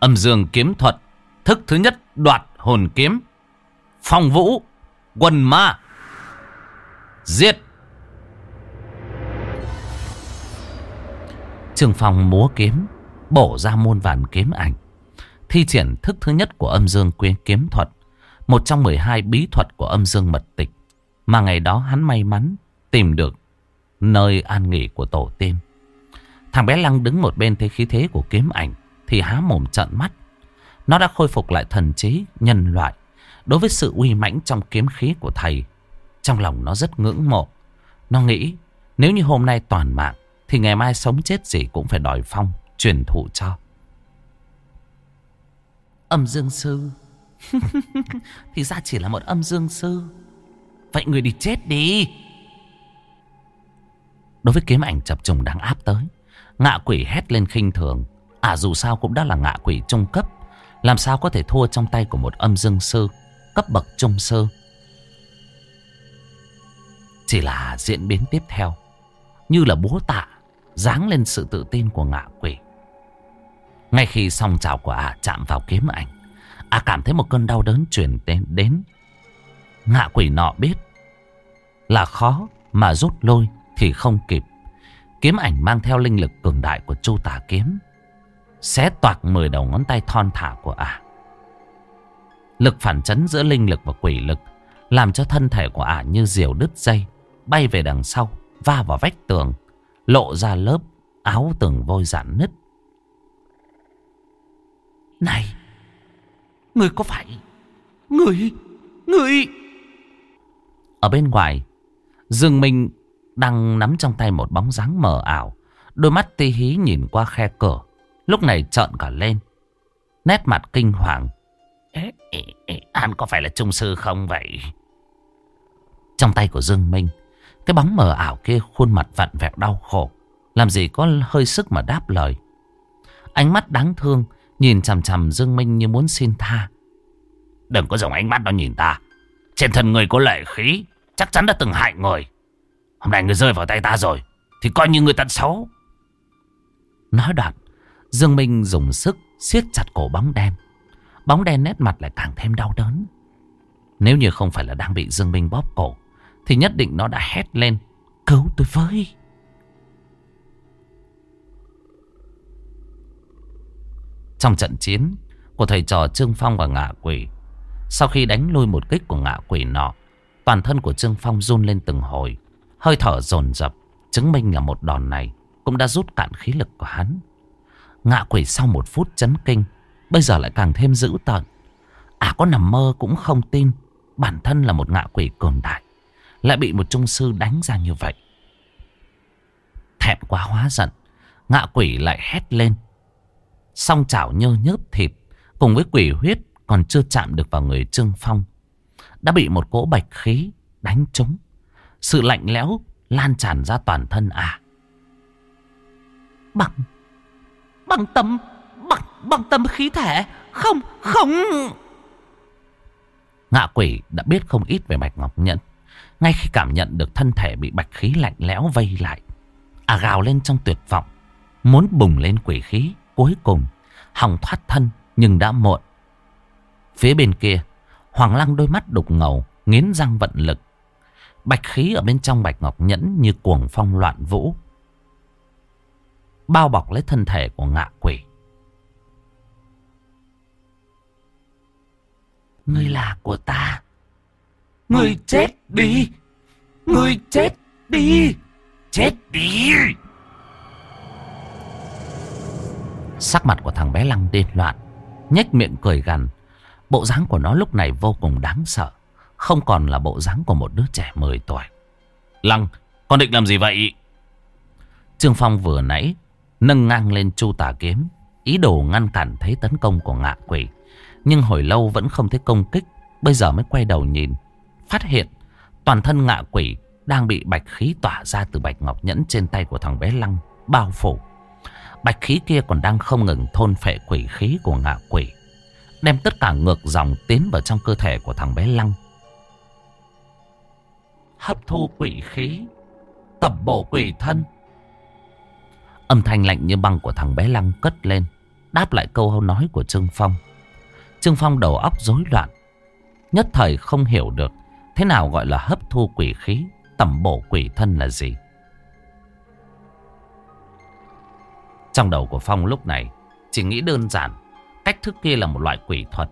Âm dương kiếm thuật. Thức thứ nhất đoạt hồn kiếm. Phong vũ. Quần ma. Giết. Trường phòng múa kiếm. Bổ ra muôn vàn kiếm ảnh. Thi triển thức thứ nhất của âm dương quyến kiếm thuật. Một trong 12 bí thuật của âm dương mật tịch. Mà ngày đó hắn may mắn tìm được nơi an nghỉ của tổ tiên. Thằng bé Lăng đứng một bên thấy khí thế của kiếm ảnh thì há mồm trợn mắt. Nó đã khôi phục lại thần trí nhân loại. Đối với sự uy mãnh trong kiếm khí của thầy, trong lòng nó rất ngưỡng mộ. Nó nghĩ nếu như hôm nay toàn mạng thì ngày mai sống chết gì cũng phải đòi phong, truyền thụ cho. Âm dương sư. thì ra chỉ là một âm dương sư. Vậy người đi chết đi. Đối với kiếm ảnh chập trùng đang áp tới, ngạ quỷ hét lên khinh thường. À dù sao cũng đã là ngạ quỷ trung cấp Làm sao có thể thua trong tay của một âm dương sư Cấp bậc trung sư Chỉ là diễn biến tiếp theo Như là búa tạ Giáng lên sự tự tin của ngạ quỷ. Ngay khi song trào của ả chạm vào kiếm ảnh Ả cảm thấy một cơn đau đớn chuyển đến, đến. Ngạ quỷ nọ biết Là khó mà rút lôi thì không kịp. Kiếm ảnh mang theo linh lực cường đại của chu tà kiếm Xé toạc mười đầu ngón tay thon thả của ả Lực phản chấn giữa linh lực và quỷ lực Làm cho thân thể của ả như diều đứt dây Bay về đằng sau Va vào vách tường. Lộ ra lớp áo tường vôi giãn nứt Này Người có phải Người Người Ở bên ngoài Dương Minh đang nắm trong tay một bóng dáng mờ ảo Đôi mắt ti hí nhìn qua khe cửa Lúc này trợn cả lên. Nét mặt kinh hoàng. Ê, ê, ê, hắn có phải là trung sư không vậy? Trong tay của Dương Minh. Cái bóng mờ ảo kia khuôn mặt vặn vẹo đau khổ. Làm gì có hơi sức mà đáp lời. Ánh mắt đáng thương. Nhìn chằm chằm Dương Minh như muốn xin tha. Đừng có dùng ánh mắt đó nhìn ta. Trên thân người có lệ khí. Chắc chắn đã từng hại người. Hôm nay người rơi vào tay ta rồi. Thì coi như người tận xấu. Nói đoạn Dương Minh dùng sức siết chặt cổ bóng đen. Bóng đen nét mặt lại càng thêm đau đớn. Nếu như không phải là đang bị Dương Minh bóp cổ, thì nhất định nó đã hét lên. Cứu tôi với! Trong trận chiến của thầy trò Trương Phong và ngạ quỷ, sau khi đánh lui một kích của ngạ quỷ nọ, toàn thân của Trương Phong run lên từng hồi, hơi thở dồn dập, chứng minh là một đòn này cũng đã rút cạn khí lực của hắn. Ngạ quỷ sau một phút chấn kinh Bây giờ lại càng thêm dữ tợn À có nằm mơ cũng không tin Bản thân là một ngạ quỷ cường đại lại bị một trung sư đánh ra như vậy. Thẹn quá hóa giận Ngạ quỷ lại hét lên. Song chảo nhơ nhớp thịt Cùng với quỷ huyết Còn chưa chạm được vào người Trương Phong Đã bị một cỗ bạch khí đánh trúng. Sự lạnh lẽo lan tràn ra toàn thân à. Bằng Bằng tâm Bằng, bằng tâm khí thể Không không. Ngạ quỷ đã biết không ít về Bạch Ngọc Nhẫn ngay khi cảm nhận được thân thể bị bạch khí lạnh lẽo vây lại À gào lên trong tuyệt vọng, Muốn bùng lên quỷ khí. Cuối cùng, Hòng thoát thân nhưng đã muộn. Phía bên kia, Hoàng lăng đôi mắt đục ngầu, Nghiến răng vận lực. Bạch khí ở bên trong bạch ngọc nhẫn Như cuồng phong loạn vũ, Bao bọc lấy thân thể của ngạ quỷ. Người là của ta. Ngươi chết đi. Ngươi chết đi. Chết đi. Sắc mặt của thằng bé Lăng điên loạn. nhếch miệng cười gằn. Bộ dáng của nó lúc này vô cùng đáng sợ. Không còn là bộ dáng của một đứa trẻ 10 tuổi. Lăng, con định làm gì vậy? Trương Phong vừa nãy nâng ngang lên chu tà kiếm. Ý đồ ngăn cản thế tấn công của ngạ quỷ. Nhưng hồi lâu vẫn không thấy công kích. Bây giờ mới quay đầu nhìn. Phát hiện toàn thân ngạ quỷ đang bị bạch khí tỏa ra từ bạch ngọc nhẫn trên tay của thằng bé Lăng. Bao phủ. Bạch khí kia còn đang không ngừng thôn phệ quỷ khí của ngạ quỷ. Đem tất cả ngược dòng tiến vào trong cơ thể của thằng bé Lăng. Hấp thu quỷ khí. Tập bổ quỷ thân. Âm thanh lạnh như băng của thằng bé Lăng cất lên. Đáp lại câu nói của Trương Phong. Trương Phong đầu óc rối loạn. Nhất thời không hiểu được thế nào gọi là hấp thu quỷ khí, tẩm bổ quỷ thân là gì. Trong đầu của Phong lúc này chỉ nghĩ đơn giản. Cách thức kia là một loại quỷ thuật.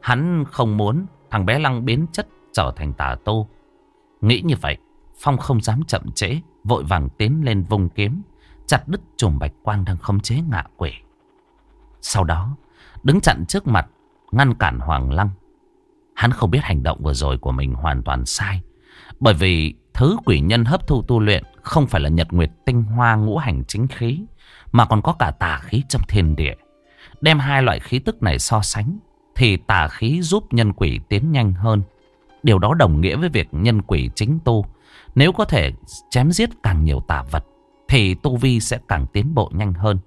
Hắn không muốn thằng bé Lăng biến chất trở thành tà tô. Nghĩ như vậy, Phong không dám chậm trễ, vội vàng tiến lên vùng kiếm, chặt đứt chùm bạch quang đang khống chế ngạ quỷ. Sau đó, đứng chặn trước mặt, ngăn cản Hoàng Lăng. Hắn không biết hành động vừa rồi của mình hoàn toàn sai. Bởi vì thứ quỷ nhân hấp thu tu luyện không phải là nhật nguyệt tinh hoa ngũ hành chính khí, mà còn có cả tà khí trong thiên địa. Đem hai loại khí tức này so sánh, thì tà khí giúp nhân quỷ tiến nhanh hơn. Điều đó đồng nghĩa với việc nhân quỷ chính tu. Nếu có thể chém giết càng nhiều tà vật, thì tu vi sẽ càng tiến bộ nhanh hơn.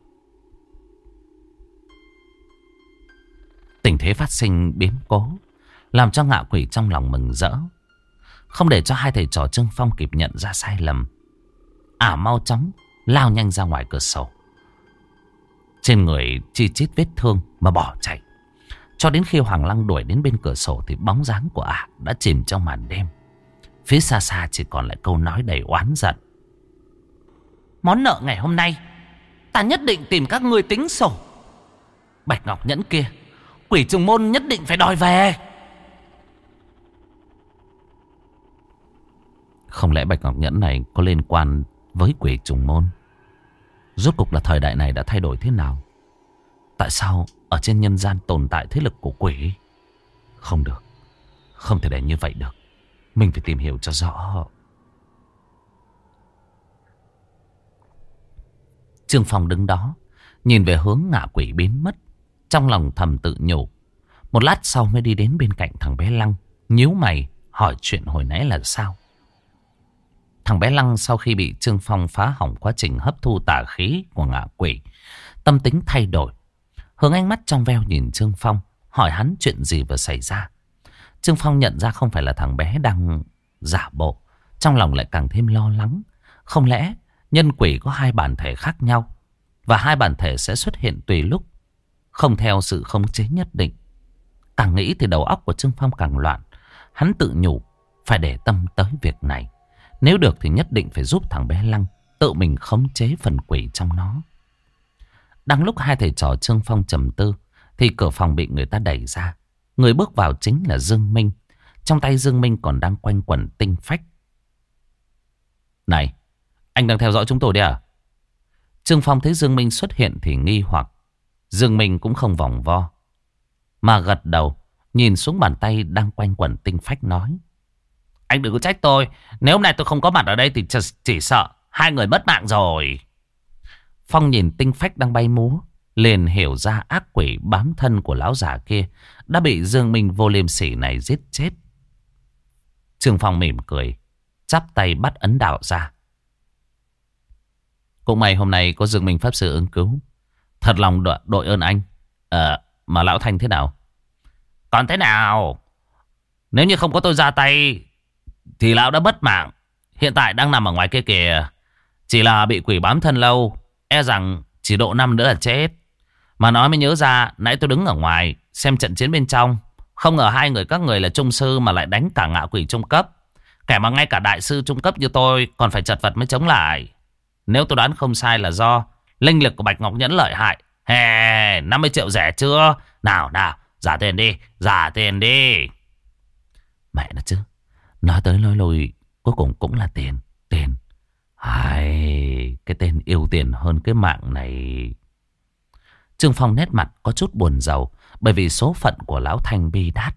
Tình thế phát sinh biến cố, làm cho ngạ quỷ trong lòng mừng rỡ. Không để cho hai thầy trò Trương Phong kịp nhận ra sai lầm. Ả mau chóng, lao nhanh ra ngoài cửa sổ. Trên người chi chít vết thương mà bỏ chạy. Cho đến khi Hoàng Lăng đuổi đến bên cửa sổ thì bóng dáng của ả đã chìm trong màn đêm. Phía xa xa chỉ còn lại câu nói đầy oán giận. Món nợ ngày hôm nay, ta nhất định tìm các ngươi tính sổ. Bạch Ngọc Nhẫn kia, quỷ trùng môn nhất định phải đòi về. Không lẽ Bạch Ngọc Nhẫn này có liên quan với quỷ trùng môn? Rốt cục là thời đại này đã thay đổi thế nào? Tại sao ở trên nhân gian tồn tại thế lực của quỷ? Không được. Không thể để như vậy được. Mình phải tìm hiểu cho rõ. Trương Phong đứng đó. Nhìn về hướng ngạ quỷ biến mất. Trong lòng thầm tự nhủ. Một lát sau mới đi đến bên cạnh thằng bé Lăng. nhíu mày, hỏi chuyện hồi nãy là sao. Thằng bé Lăng sau khi bị Trương Phong phá hỏng quá trình hấp thu tà khí của ngạ quỷ. Tâm tính thay đổi. Hướng ánh mắt trong veo nhìn Trương Phong. Hỏi hắn chuyện gì vừa xảy ra. Trương Phong nhận ra không phải là thằng bé đang giả bộ. Trong lòng lại càng thêm lo lắng. Không lẽ nhân quỷ có hai bản thể khác nhau. Và hai bản thể sẽ xuất hiện tùy lúc. Không theo sự khống chế nhất định. Càng nghĩ thì đầu óc của Trương Phong càng loạn. Hắn tự nhủ, phải để tâm tới việc này. Nếu được thì nhất định phải giúp thằng bé Lăng tự mình khống chế phần quỷ trong nó. Đang lúc hai thầy trò Trương Phong trầm tư thì cửa phòng bị người ta đẩy ra. Người bước vào chính là Dương Minh. Trong tay Dương Minh còn đang quanh quẩn tinh phách. Này, anh đang theo dõi chúng tôi đấy à? Trương Phong thấy Dương Minh xuất hiện thì nghi hoặc. Dương Minh cũng không vòng vo. Mà gật đầu, nhìn xuống bàn tay đang quanh quẩn tinh phách nói. Anh đừng có trách tôi. Nếu hôm nay tôi không có mặt ở đây thì chỉ sợ hai người mất mạng rồi. Phong nhìn tinh phách đang bay múa. Liền hiểu ra ác quỷ bám thân của lão già kia đã bị Dương Minh vô liêm sỉ này giết chết. Trương Phong mỉm cười, chắp tay bắt ấn đạo ra. Cũng may hôm nay có Dương Minh Pháp Sư ứng cứu. Thật lòng đội, đội ơn anh. Ờ, mà lão Thanh thế nào? Còn thế nào? Nếu như không có tôi ra tay thì lão đã bất mạng. Hiện tại đang nằm ở ngoài kia kìa. Chỉ là bị quỷ bám thân lâu. E rằng chỉ độ năm nữa là chết. Mà nói mới nhớ ra nãy tôi đứng ở ngoài xem trận chiến bên trong. Không ngờ hai người các người là trung sư mà lại đánh cả ngạ quỷ trung cấp. Kẻ mà ngay cả đại sư trung cấp như tôi còn phải chật vật mới chống lại. Nếu tôi đoán không sai là do linh lực của Bạch Ngọc Nhẫn lợi hại. Hè, 50 triệu rẻ chưa? Nào nào, Giả tiền đi Giả tiền đi Mẹ nó chứ Nói tới nói lui Cuối cùng cũng là tiền Tiền. Ai, Cái tên yêu tiền hơn cái mạng này. Trương Phong nét mặt có chút buồn giàu Bởi vì số phận của Lão Thanh bi đát.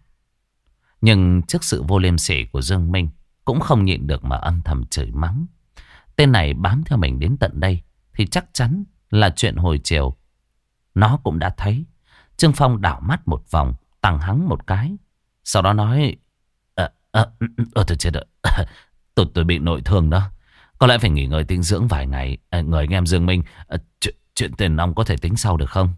Nhưng trước sự vô liêm sỉ của Dương Minh Cũng không nhịn được mà âm thầm chửi mắng. Tên này bám theo mình đến tận đây Thì chắc chắn là chuyện hồi chiều. Nó cũng đã thấy Trương Phong đảo mắt một vòng Tăng hắng một cái. Sau đó nói Ờ, ừ, ừ, ờ, tôi chết rồi tôi, tôi bị nội thương đó. Có lẽ phải nghỉ ngơi tinh dưỡng vài ngày à, Người anh em Dương Minh. Ờ, à, chuyện, chuyện tiền nong có thể tính sau được không?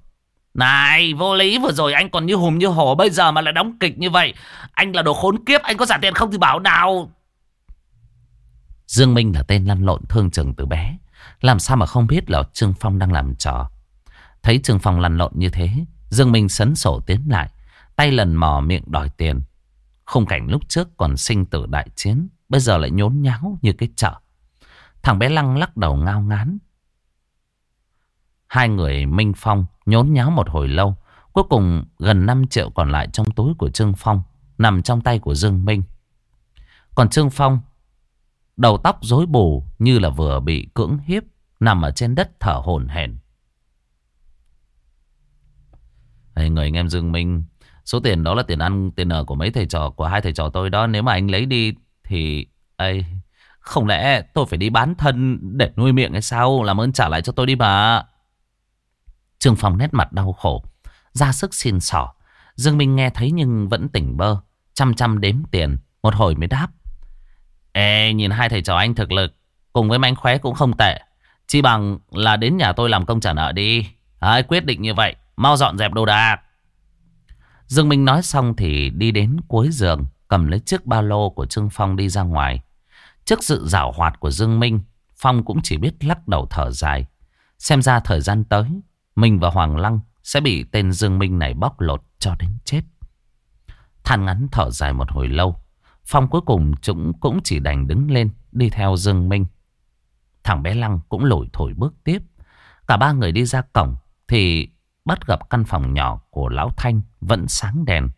Này vô lý vừa rồi anh còn như hùm như hổ Bây giờ mà lại đóng kịch như vậy Anh là đồ khốn kiếp Anh có trả tiền không thì bảo nào. Dương Minh là tên lăn lộn thương trường từ bé. Làm sao mà không biết là Trương Phong đang làm trò? Thấy Trương Phong lăn lộn như thế Dương Minh sấn sổ tiến lại Tay lần mò miệng đòi tiền. Khung cảnh lúc trước còn sinh tử đại chiến, Bây giờ lại nhốn nháo như cái chợ. Thằng bé Lăng lắc đầu ngao ngán. Hai người Minh Phong nhốn nháo một hồi lâu, Cuối cùng gần 5 triệu còn lại trong túi của Trương Phong, Nằm trong tay của Dương Minh. Còn Trương Phong, Đầu tóc rối bù như là vừa bị cưỡng hiếp, Nằm ở trên đất thở hổn hển. Người anh em Dương Minh Số tiền đó là tiền ăn, tiền ở của mấy thầy trò, Của hai thầy trò tôi đó. Nếu mà anh lấy đi thì ấy Không lẽ tôi phải đi bán thân Để nuôi miệng hay sao? Làm ơn trả lại cho tôi đi bà Trương Phong nét mặt đau khổ. Ra sức xin xỏ Dương Minh nghe thấy nhưng vẫn tỉnh bơ, Chăm chăm đếm tiền. Một hồi mới đáp. Ê, nhìn hai thầy trò anh thực lực, Cùng với mánh khóe cũng không tệ. Chỉ bằng là đến nhà tôi làm công trả nợ đi. Ai quyết định như vậy. Mau dọn dẹp đồ đạc. Dương Minh nói xong thì đi đến cuối giường, Cầm lấy chiếc ba lô của Trương Phong đi ra ngoài. Trước sự rảo hoạt của Dương Minh, Phong cũng chỉ biết lắc đầu thở dài. Xem ra thời gian tới, Mình và Hoàng Lăng Sẽ bị tên Dương Minh này bóc lột cho đến chết. Than ngắn thở dài một hồi lâu, Phong cuối cùng chúng cũng chỉ đành đứng lên, Đi theo Dương Minh. Thằng bé Lăng cũng lủi thổi bước tiếp. Cả ba người đi ra cổng Thì bắt gặp căn phòng nhỏ của Lão Thanh Vẫn sáng đèn.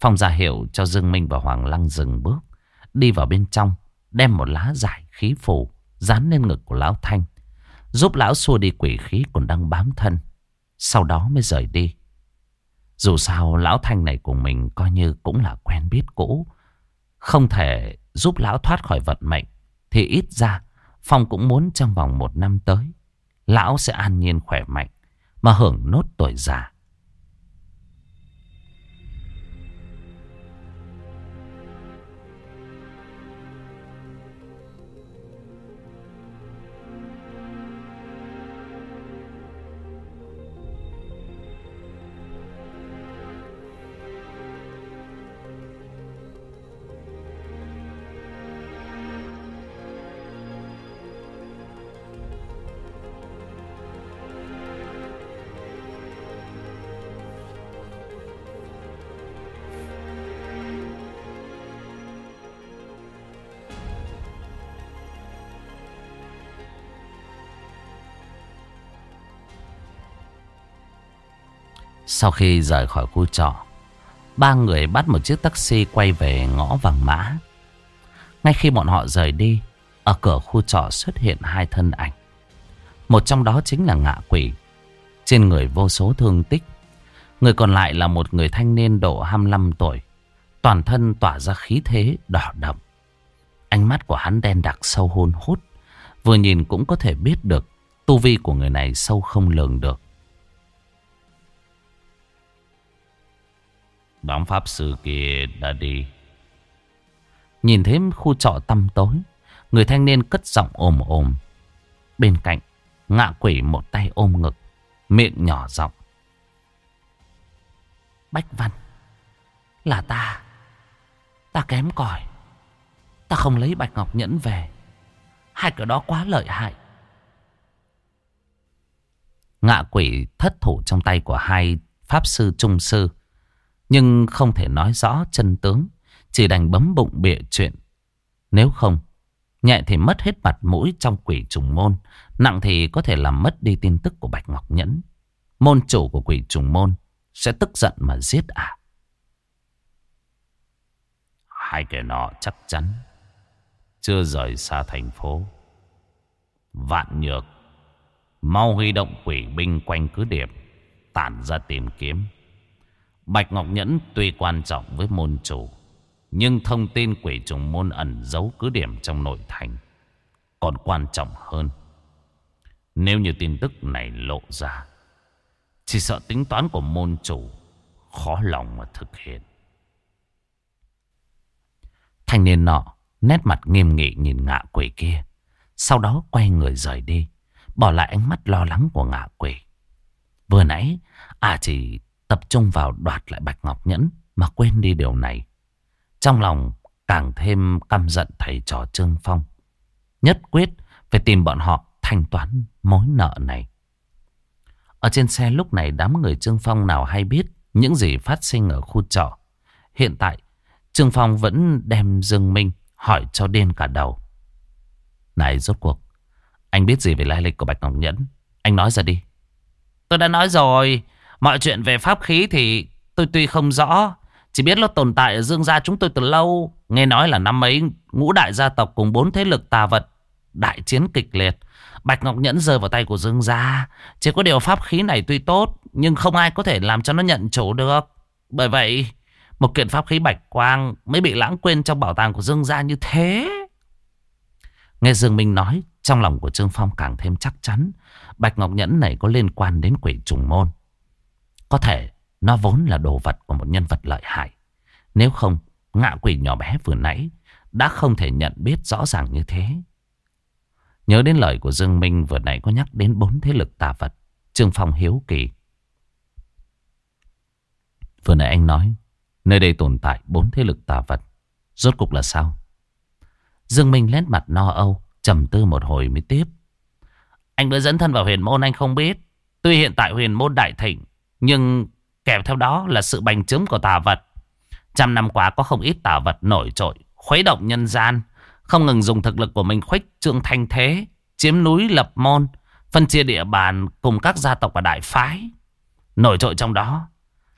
Phong ra hiệu cho Dương Minh và Hoàng Lăng dừng bước, Đi vào bên trong, Đem một lá giải khí phù Dán lên ngực của Lão Thanh, Giúp Lão xua đi quỷ khí còn đang bám thân, Sau đó mới rời đi. Dù sao, Lão Thanh này của mình Coi như cũng là quen biết cũ, không thể giúp lão thoát khỏi vận mệnh Thì ít ra Phong cũng muốn trong vòng một năm tới, Lão sẽ an nhiên khỏe mạnh. Mà hưởng nốt tuổi già Sau khi rời khỏi khu trọ, Ba người bắt một chiếc taxi quay về ngõ vàng mã. Ngay khi bọn họ rời đi, Ở cửa khu trọ xuất hiện hai thân ảnh. Một trong đó chính là ngạ quỷ. Trên người vô số thương tích, Người còn lại là một người thanh niên độ 25 tuổi, Toàn thân tỏa ra khí thế đỏ đậm. Ánh mắt của hắn đen đặc sâu hôn hút, Vừa nhìn cũng có thể biết được Tu vi của người này sâu không lường được. Đám pháp sư kia đã đi. Nhìn thấy khu trọ tăm tối, người thanh niên cất giọng ồm ồm. Bên cạnh, ngạ quỷ một tay ôm ngực, miệng nhỏ giọng. Bách Văn, là ta. Ta kém cỏi. Ta không lấy Bạch Ngọc Nhẫn về. Hai cái đó quá lợi hại. Ngạ quỷ thất thủ trong tay của hai pháp sư trung sư. Nhưng không thể nói rõ chân tướng, Chỉ đành bấm bụng bịa chuyện. Nếu không, Nhẹ thì mất hết mặt mũi trong quỷ trùng môn, Nặng thì có thể làm mất đi tin tức của Bạch Ngọc Nhẫn. Môn chủ của quỷ trùng môn Sẽ tức giận mà giết à? Hai kẻ nọ chắc chắn Chưa rời xa thành phố. Vạn nhược Mau huy động quỷ binh quanh cứ điểm, Tản ra tìm kiếm. Bạch Ngọc Nhẫn tuy quan trọng với môn chủ, Nhưng thông tin quỷ trùng môn ẩn giấu cứ điểm trong nội thành Còn quan trọng hơn. Nếu như tin tức này lộ ra, Chỉ sợ tính toán của môn chủ Khó lòng mà thực hiện. Thanh niên nọ Nét mặt nghiêm nghị nhìn ngạ quỷ kia, Sau đó quay người rời đi, Bỏ lại ánh mắt lo lắng của ngạ quỷ. Vừa nãy À chỉ tập trung vào đoạt lại Bạch Ngọc Nhẫn Mà quên đi điều này. Trong lòng càng thêm căm giận thầy trò Trương Phong. Nhất quyết phải tìm bọn họ thanh toán mối nợ này. Ở trên xe lúc này đám người Trương Phong nào hay biết Những gì phát sinh ở khu trọ. Hiện tại, Trương Phong vẫn đem Dương Minh hỏi cho điên cả đầu. Này rốt cuộc, Anh biết gì về lai lịch của Bạch Ngọc Nhẫn? Anh nói ra đi. Tôi đã nói rồi. Mọi chuyện về pháp khí thì tôi tuy không rõ, Chỉ biết nó tồn tại ở dương gia chúng tôi từ lâu, Nghe nói là năm ấy Ngũ đại gia tộc cùng bốn thế lực tà vật Đại chiến kịch liệt. Bạch Ngọc Nhẫn rơi vào tay của dương gia. Chỉ có điều pháp khí này tuy tốt, Nhưng không ai có thể làm cho nó nhận chủ được. Bởi vậy, Một kiện pháp khí bạch quang Mới bị lãng quên trong bảo tàng của dương gia như thế. Nghe Dương Minh nói, Trong lòng của Trương Phong càng thêm chắc chắn. Bạch Ngọc Nhẫn này có liên quan đến quỷ trùng môn có thể nó vốn là đồ vật của một nhân vật lợi hại. Nếu không, ngạ quỷ nhỏ bé vừa nãy đã không thể nhận biết rõ ràng như thế. Nhớ đến lời của Dương Minh vừa nãy có nhắc đến bốn thế lực tà vật. Trương Phong hiếu kỳ. Vừa nãy anh nói, nơi đây tồn tại bốn thế lực tà vật. Rốt cục là sao? Dương Minh lét mặt no âu, trầm tư một hồi mới tiếp. Anh đã dẫn thân vào huyền môn anh không biết. Tuy hiện tại huyền môn đại thịnh nhưng kèm theo đó là sự bành trướng của tà vật. Trăm năm qua có không ít tà vật nổi trội, khuấy động nhân gian. Không ngừng dùng thực lực của mình khuếch trương thanh thế, chiếm núi lập môn, phân chia địa bàn cùng các gia tộc và đại phái. Nổi trội trong đó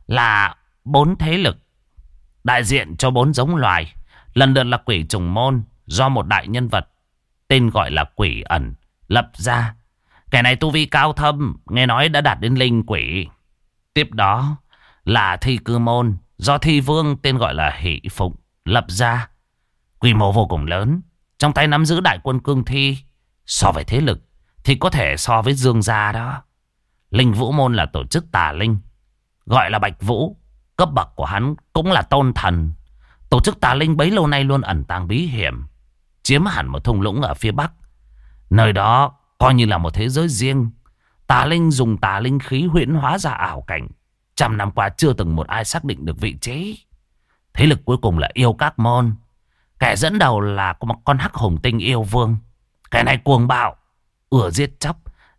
là bốn thế lực, đại diện cho bốn giống loài. Lần lượt là quỷ trùng môn do một đại nhân vật tên gọi là quỷ ẩn lập ra. Kẻ này tu vi cao thâm, nghe nói đã đạt đến linh quỷ. Tiếp đó là thi cư môn do thi vương tên gọi là Hỷ Phụng lập ra. Quy mô vô cùng lớn. Trong tay nắm giữ đại quân cương thi. So với thế lực thì có thể so với dương gia đó. Linh Vũ Môn là tổ chức tà linh. Gọi là Bạch Vũ. Cấp bậc của hắn cũng là tôn thần. Tổ chức tà linh bấy lâu nay luôn ẩn tàng bí hiểm. Chiếm hẳn một thung lũng ở phía Bắc. Nơi đó coi như là một thế giới riêng. Tà Linh dùng tà linh khí huyễn hóa ra ảo cảnh. Trăm năm qua chưa từng một ai xác định được vị trí. Thế lực cuối cùng là yêu các môn. Kẻ dẫn đầu là một con hắc hồng tinh yêu vương. Kẻ này cuồng bạo, ửa giết chóc.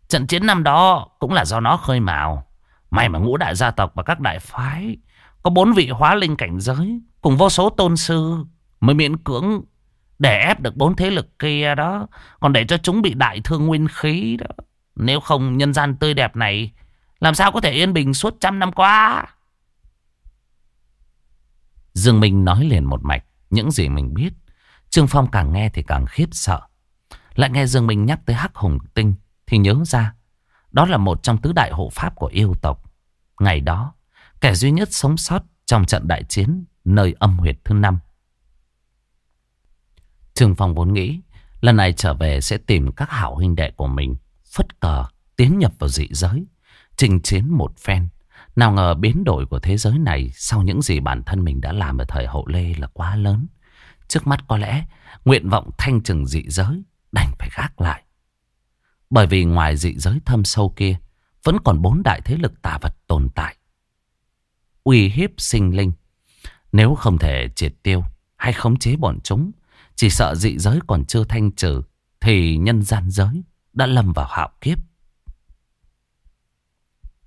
Trận chiến năm đó cũng là do nó khơi mào. May mà ngũ đại gia tộc và các đại phái có bốn vị hóa linh cảnh giới cùng vô số tôn sư mới miễn cưỡng để ép được bốn thế lực kia đó. Còn để cho chúng bị đại thương nguyên khí đó. Nếu không, nhân gian tươi đẹp này, Làm sao có thể yên bình suốt trăm năm qua? Dương Minh nói liền một mạch, Những gì mình biết, Trương Phong càng nghe thì càng khiếp sợ. Lại nghe Dương Minh nhắc tới Hắc Hùng Tinh Thì nhớ ra, Đó là một trong tứ đại hộ pháp của yêu tộc. Ngày đó, Kẻ duy nhất sống sót trong trận đại chiến Nơi âm huyệt thứ năm. Trương Phong vốn nghĩ, Lần này trở về sẽ tìm các hảo huynh đệ của mình phất cờ tiến nhập vào dị giới, trình chiến một phen. Nào ngờ biến đổi của thế giới này sau những gì bản thân mình đã làm ở thời hậu lê là quá lớn. Trước mắt có lẽ nguyện vọng thanh trừng dị giới đành phải gác lại. Bởi vì ngoài dị giới thâm sâu kia vẫn còn bốn đại thế lực tà vật tồn tại. Uy hiếp sinh linh. Nếu không thể triệt tiêu hay khống chế bọn chúng, chỉ sợ dị giới còn chưa thanh trừ thì nhân gian giới đã lâm vào hạo kiếp.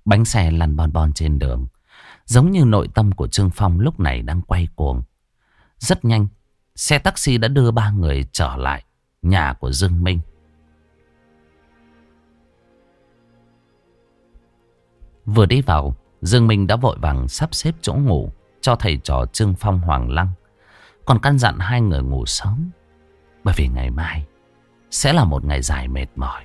Bánh xe lăn bon bon trên đường, giống như nội tâm của Trương Phong lúc này đang quay cuồng. Rất nhanh, xe taxi đã đưa ba người trở lại nhà của Dương Minh. Vừa đi vào, Dương Minh đã vội vàng sắp xếp chỗ ngủ cho thầy trò Trương Phong Hoàng Lăng. Còn căn dặn hai người ngủ sớm. Bởi vì ngày mai sẽ là một ngày dài mệt mỏi.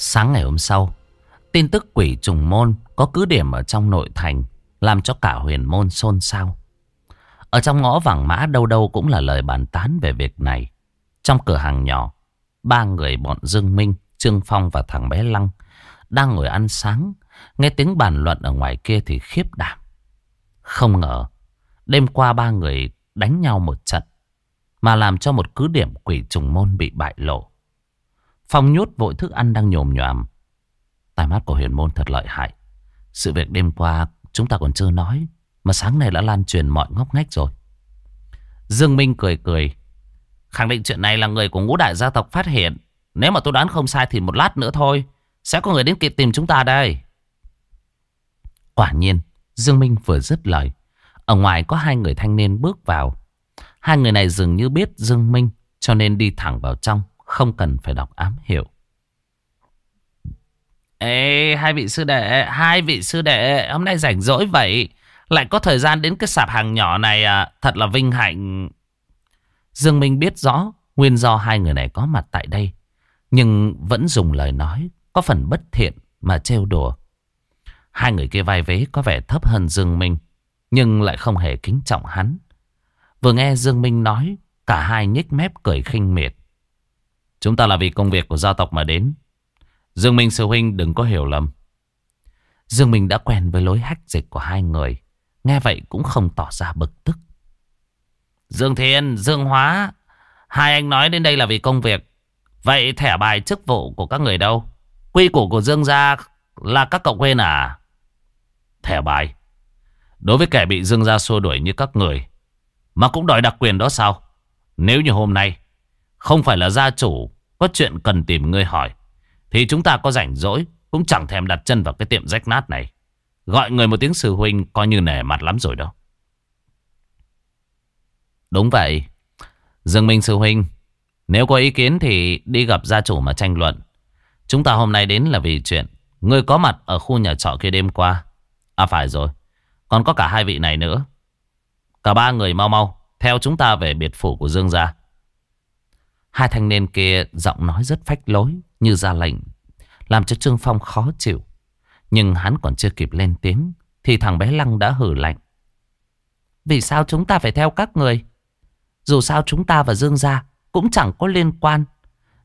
Sáng ngày hôm sau, tin tức quỷ trùng môn có cứ điểm ở trong nội thành làm cho cả huyền môn xôn xao. Ở trong ngõ vàng mã đâu đâu cũng là lời bàn tán về việc này. Trong cửa hàng nhỏ, ba người bọn Dương Minh, Trương Phong và thằng bé Lăng đang ngồi ăn sáng. Nghe tiếng bàn luận ở ngoài kia thì khiếp đảm. Không ngờ, đêm qua ba người đánh nhau một trận mà làm cho một cứ điểm quỷ trùng môn bị bại lộ. Phong nhốt vội thức ăn đang nhồm nhòm. Tai mắt của huyền môn thật lợi hại. Sự việc đêm qua chúng ta còn chưa nói. Mà sáng nay đã lan truyền mọi ngóc ngách rồi. Dương Minh cười cười. Khẳng định chuyện này là người của ngũ đại gia tộc phát hiện. Nếu mà tôi đoán không sai thì một lát nữa thôi. Sẽ có người đến kịp tìm chúng ta đây. Quả nhiên, Dương Minh vừa dứt lời. Ở ngoài có hai người thanh niên bước vào. Hai người này dường như biết Dương Minh cho nên đi thẳng vào trong. Không cần phải đọc ám hiệu. Ê, hai vị sư đệ, hai vị sư đệ, hôm nay rảnh rỗi vậy. Lại có thời gian đến cái sạp hàng nhỏ này à, thật là vinh hạnh. Dương Minh biết rõ nguyên do hai người này có mặt tại đây. Nhưng vẫn dùng lời nói có phần bất thiện mà trêu đùa. Hai người kia vai vế có vẻ thấp hơn Dương Minh, nhưng lại không hề kính trọng hắn. Vừa nghe Dương Minh nói, cả hai nhếch mép cười khinh miệt. Chúng ta là vì công việc của gia tộc mà đến. Dương Minh sư huynh đừng có hiểu lầm. Dương Minh đã quen với lối hách dịch của hai người. Nghe vậy cũng không tỏ ra bực tức. Dương Thiên, Dương Hóa. Hai anh nói đến đây là vì công việc. Vậy thẻ bài chức vụ của các người đâu? Quy củ của Dương gia là các cậu quên à? Thẻ bài. Đối với kẻ bị Dương gia xua đuổi như các người. Mà cũng đòi đặc quyền đó sao? Nếu như hôm nay không phải là gia chủ, Có chuyện cần tìm ngươi hỏi. Thì chúng ta có rảnh rỗi, Cũng chẳng thèm đặt chân vào cái tiệm rách nát này. Gọi người một tiếng sư huynh, Coi như nể mặt lắm rồi đâu Đúng vậy. Dương Minh sư huynh, Nếu có ý kiến thì đi gặp gia chủ mà tranh luận. Chúng ta hôm nay đến là vì chuyện, Ngươi có mặt ở khu nhà trọ kia đêm qua. À phải rồi. Còn có cả hai vị này nữa. Cả ba người mau mau, Theo chúng ta về biệt phủ của Dương gia. Hai thanh niên kia giọng nói rất phách lối như ra lệnh. Làm cho Trương Phong khó chịu. Nhưng hắn còn chưa kịp lên tiếng. Thì thằng bé Lăng đã hử lạnh. Vì sao chúng ta phải theo các người? Dù sao chúng ta và Dương gia cũng chẳng có liên quan.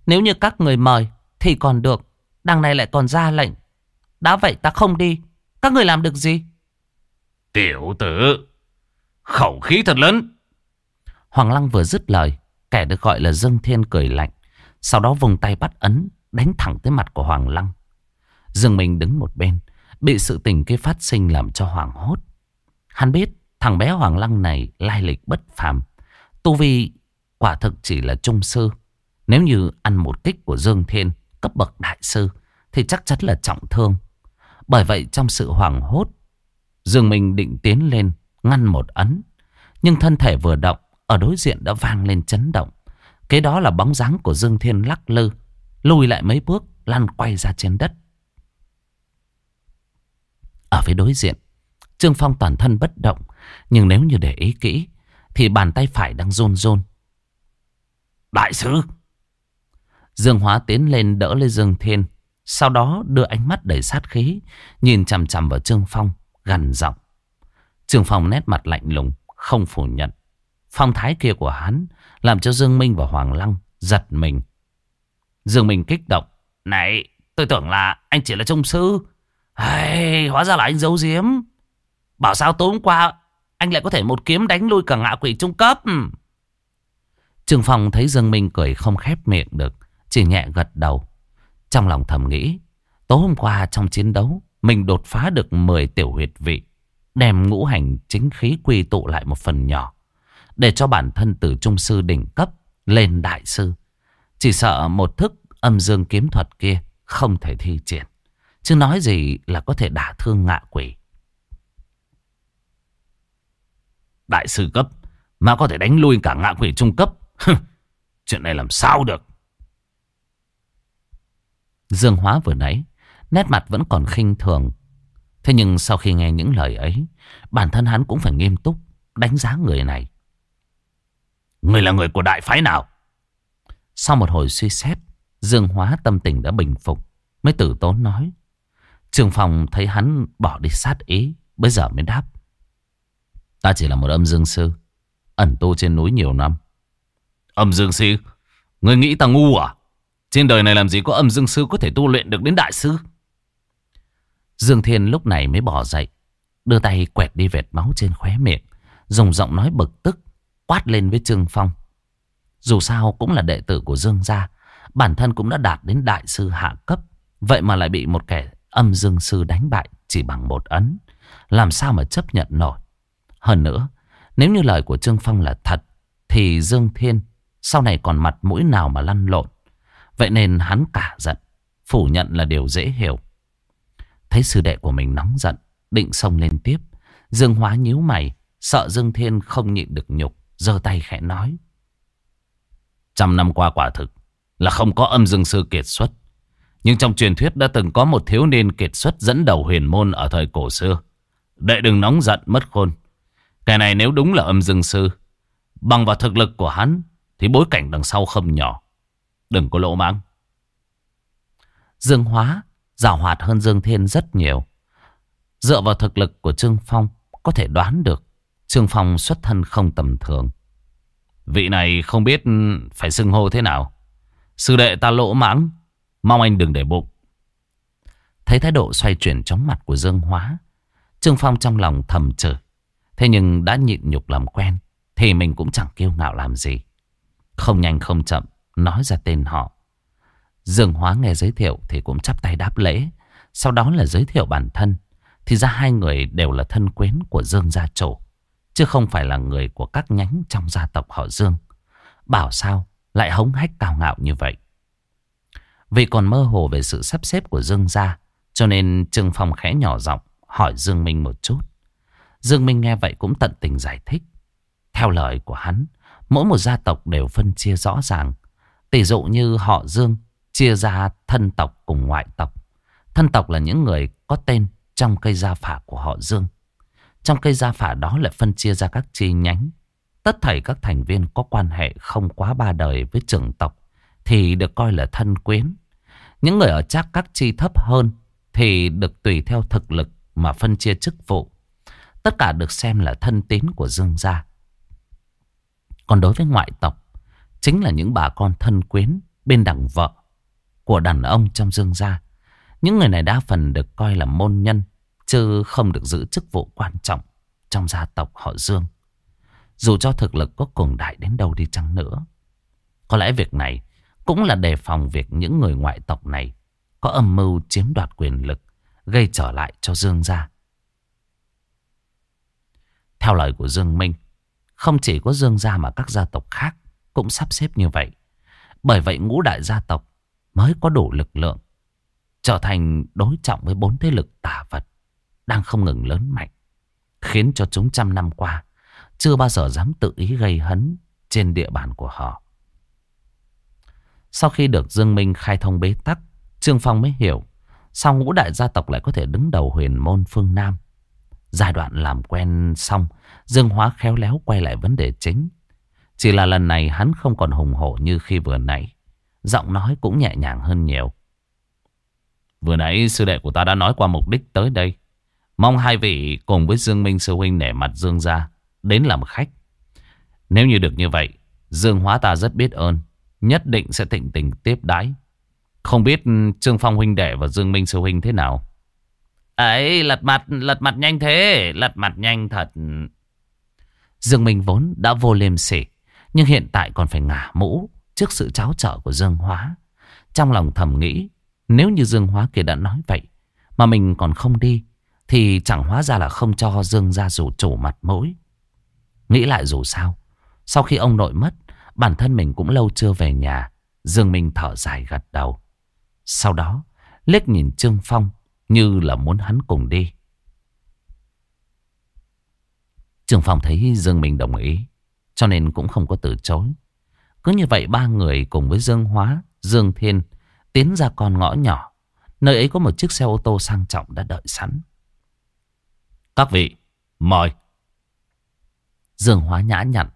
Nếu như các người mời thì còn được. Đằng này lại còn ra lệnh. Đã vậy ta không đi. Các người làm được gì? Tiểu tử. Khẩu khí thật lớn. Hoàng Lăng vừa dứt lời Kẻ được gọi là Dương Thiên cười lạnh. Sau đó vùng tay bắt ấn, đánh thẳng tới mặt của Hoàng Lăng. Dương Minh đứng một bên, bị sự tình kia phát sinh làm cho hoàng hốt. Hắn biết thằng bé Hoàng Lăng này lai lịch bất phàm. Tu Vi quả thực chỉ là trung sư. Nếu như ăn một kích của Dương Thiên cấp bậc đại sư thì chắc chắn là trọng thương. Bởi vậy trong sự hoảng hốt, Dương Minh định tiến lên ngăn một ấn. Nhưng thân thể vừa động ở đối diện đã vang lên chấn động. Kế đó là bóng dáng của Dương Thiên lắc lư, lùi lại mấy bước, lăn quay ra trên đất. Ở phía đối diện, Trương Phong toàn thân bất động, nhưng nếu như để ý kỹ, thì bàn tay phải đang rôn rôn. Đại sứ! Dương Hóa tiến lên đỡ lấy Dương Thiên, Sau đó đưa ánh mắt đầy sát khí, nhìn chằm chằm vào Trương Phong, gằn giọng. Trương Phong nét mặt lạnh lùng, không phủ nhận. Phong thái kia của hắn làm cho Dương Minh và Hoàng Lăng giật mình. Dương Minh kích động. Này, tôi tưởng là anh chỉ là trung sư. Hay, hóa ra là anh giấu giếm. Bảo sao tối hôm qua anh lại có thể một kiếm đánh lui cả ngạ quỷ trung cấp. Trương Phong thấy Dương Minh cười không khép miệng được. Chỉ nhẹ gật đầu. Trong lòng thầm nghĩ. Tối hôm qua trong chiến đấu. Mình đột phá được 10 tiểu huyệt vị. Đem ngũ hành chính khí quy tụ lại một phần nhỏ. Để cho bản thân từ trung sư đỉnh cấp lên đại sư. Chỉ sợ một thức âm dương kiếm thuật kia không thể thi triển. Chứ nói gì là có thể đả thương ngạ quỷ. Đại sư cấp mà có thể đánh lui cả ngạ quỷ trung cấp. Chuyện này làm sao được. Dương Hóa vừa nãy, nét mặt vẫn còn khinh thường. Thế nhưng sau khi nghe những lời ấy, bản thân hắn cũng phải nghiêm túc đánh giá người này. Người là người của đại phái nào? Sau một hồi suy xét, Dương Hóa tâm tình đã bình phục, mới tử tốn nói. Trường phòng thấy hắn bỏ đi sát ý, bây giờ mới đáp. Ta chỉ là một âm dương sư, ẩn tu trên núi nhiều năm. Âm dương sư? Người nghĩ ta ngu à? Trên đời này làm gì có âm dương sư có thể tu luyện được đến đại sư? Dương Thiên lúc này mới bỏ dậy, đưa tay quẹt đi vệt máu trên khóe miệng, dùng giọng nói bực tức, quát lên với Trương Phong. Dù sao cũng là đệ tử của Dương gia, bản thân cũng đã đạt đến đại sư hạ cấp, vậy mà lại bị một kẻ âm dương sư đánh bại chỉ bằng một ấn, làm sao mà chấp nhận nổi. Hơn nữa, nếu như lời của Trương Phong là thật, thì Dương Thiên sau này còn mặt mũi nào mà lăn lộn. Vậy nên hắn cả giận, phủ nhận là điều dễ hiểu. Thấy sư đệ của mình nóng giận, định xông lên tiếp. Dương Hóa nhíu mày, sợ Dương Thiên không nhịn được nhục, giơ tay khẽ nói. Trăm năm qua quả thực là không có âm dương sư kiệt xuất. Nhưng trong truyền thuyết đã từng có một thiếu niên kiệt xuất dẫn đầu huyền môn ở thời cổ xưa. Đệ đừng nóng giận mất khôn. Cái này nếu đúng là âm dương sư, bằng vào thực lực của hắn, thì bối cảnh đằng sau không nhỏ. Đừng có lỗ mãng. Dương Hóa giảo hoạt hơn Dương Thiên rất nhiều. Dựa vào thực lực của Trương Phong, có thể đoán được Trương Phong xuất thân không tầm thường. Vị này không biết phải xưng hô thế nào. Sư đệ ta lỗ mãng, mong anh đừng để bụng. Thấy thái độ xoay chuyển chóng mặt của Dương Hóa, Trương Phong trong lòng thầm chửi. Thế nhưng đã nhịn nhục làm quen, thì mình cũng chẳng kiêu ngạo làm gì. Không nhanh không chậm, nói ra tên họ. Dương Hóa nghe giới thiệu thì cũng chắp tay đáp lễ. Sau đó là giới thiệu bản thân. Thì ra hai người đều là thân quyến của Dương gia chủ. Chứ không phải là người của các nhánh trong gia tộc họ Dương. Bảo sao lại hống hách cao ngạo như vậy. Vì còn mơ hồ về sự sắp xếp của Dương gia. Cho nên Trương Phong khẽ nhỏ giọng hỏi Dương Minh một chút. Dương Minh nghe vậy cũng tận tình giải thích. Theo lời của hắn, mỗi một gia tộc đều phân chia rõ ràng. Tỷ dụ như họ Dương chia ra thân tộc cùng ngoại tộc. Thân tộc là những người có tên trong cây gia phả của họ Dương. Trong cây gia phả đó lại phân chia ra các chi nhánh. Tất thảy các thành viên có quan hệ không quá ba đời với trưởng tộc thì được coi là thân quyến. Những người ở chắc các chi thấp hơn thì được tùy theo thực lực mà phân chia chức vụ. Tất cả được xem là thân tín của Dương gia. Còn đối với ngoại tộc, chính là những bà con thân quyến bên đằng vợ của đàn ông trong Dương gia. Những người này đa phần được coi là môn nhân, chứ không được giữ chức vụ quan trọng trong gia tộc họ Dương. Dù cho thực lực có cường đại đến đâu đi chăng nữa. Có lẽ việc này cũng là đề phòng việc những người ngoại tộc này có âm mưu chiếm đoạt quyền lực, gây trở lại cho Dương gia. Theo lời của Dương Minh, không chỉ có Dương gia mà các gia tộc khác cũng sắp xếp như vậy. Bởi vậy ngũ đại gia tộc mới có đủ lực lượng trở thành đối trọng với bốn thế lực tà vật đang không ngừng lớn mạnh, khiến cho chúng trăm năm qua chưa bao giờ dám tự ý gây hấn trên địa bàn của họ. Sau khi được Dương Minh khai thông bế tắc, Trương Phong mới hiểu sao ngũ đại gia tộc lại có thể đứng đầu huyền môn phương Nam. Giai đoạn làm quen xong, Dương Hóa khéo léo quay lại vấn đề chính. Chỉ là lần này hắn không còn hùng hổ như khi vừa nãy. Giọng nói cũng nhẹ nhàng hơn nhiều. Vừa nãy sư đệ của ta đã nói qua mục đích tới đây. Mong hai vị cùng với Dương Minh Sư Huynh nể mặt Dương gia đến làm khách. Nếu như được như vậy, Dương Hóa ta rất biết ơn. Nhất định sẽ thịnh tình tiếp đái. Không biết Trương Phong Huynh đệ và Dương Minh Sư Huynh thế nào? Ấy, lật mặt, lật mặt nhanh thế, lật mặt nhanh thật. Dương Minh vốn đã vô liêm sỉ, nhưng hiện tại còn phải ngả mũ trước sự cháo trở của Dương Hóa. Trong lòng thầm nghĩ, nếu như Dương Hóa kia đã nói vậy, mà mình còn không đi, thì chẳng hóa ra là không cho Dương ra dù chủ mặt mũi. Nghĩ lại dù sao, sau khi ông nội mất, bản thân mình cũng lâu chưa về nhà. Dương Minh thở dài gật đầu. Sau đó, liếc nhìn Trương Phong như là muốn hắn cùng đi. Trương Phong thấy Dương Minh đồng ý, cho nên cũng không có từ chối. Cứ như vậy ba người cùng với Dương Hóa, Dương Thiên tiến ra con ngõ nhỏ. Nơi ấy có một chiếc xe ô tô sang trọng đã đợi sẵn. Các vị, mời. Dương Hóa nhã nhặn.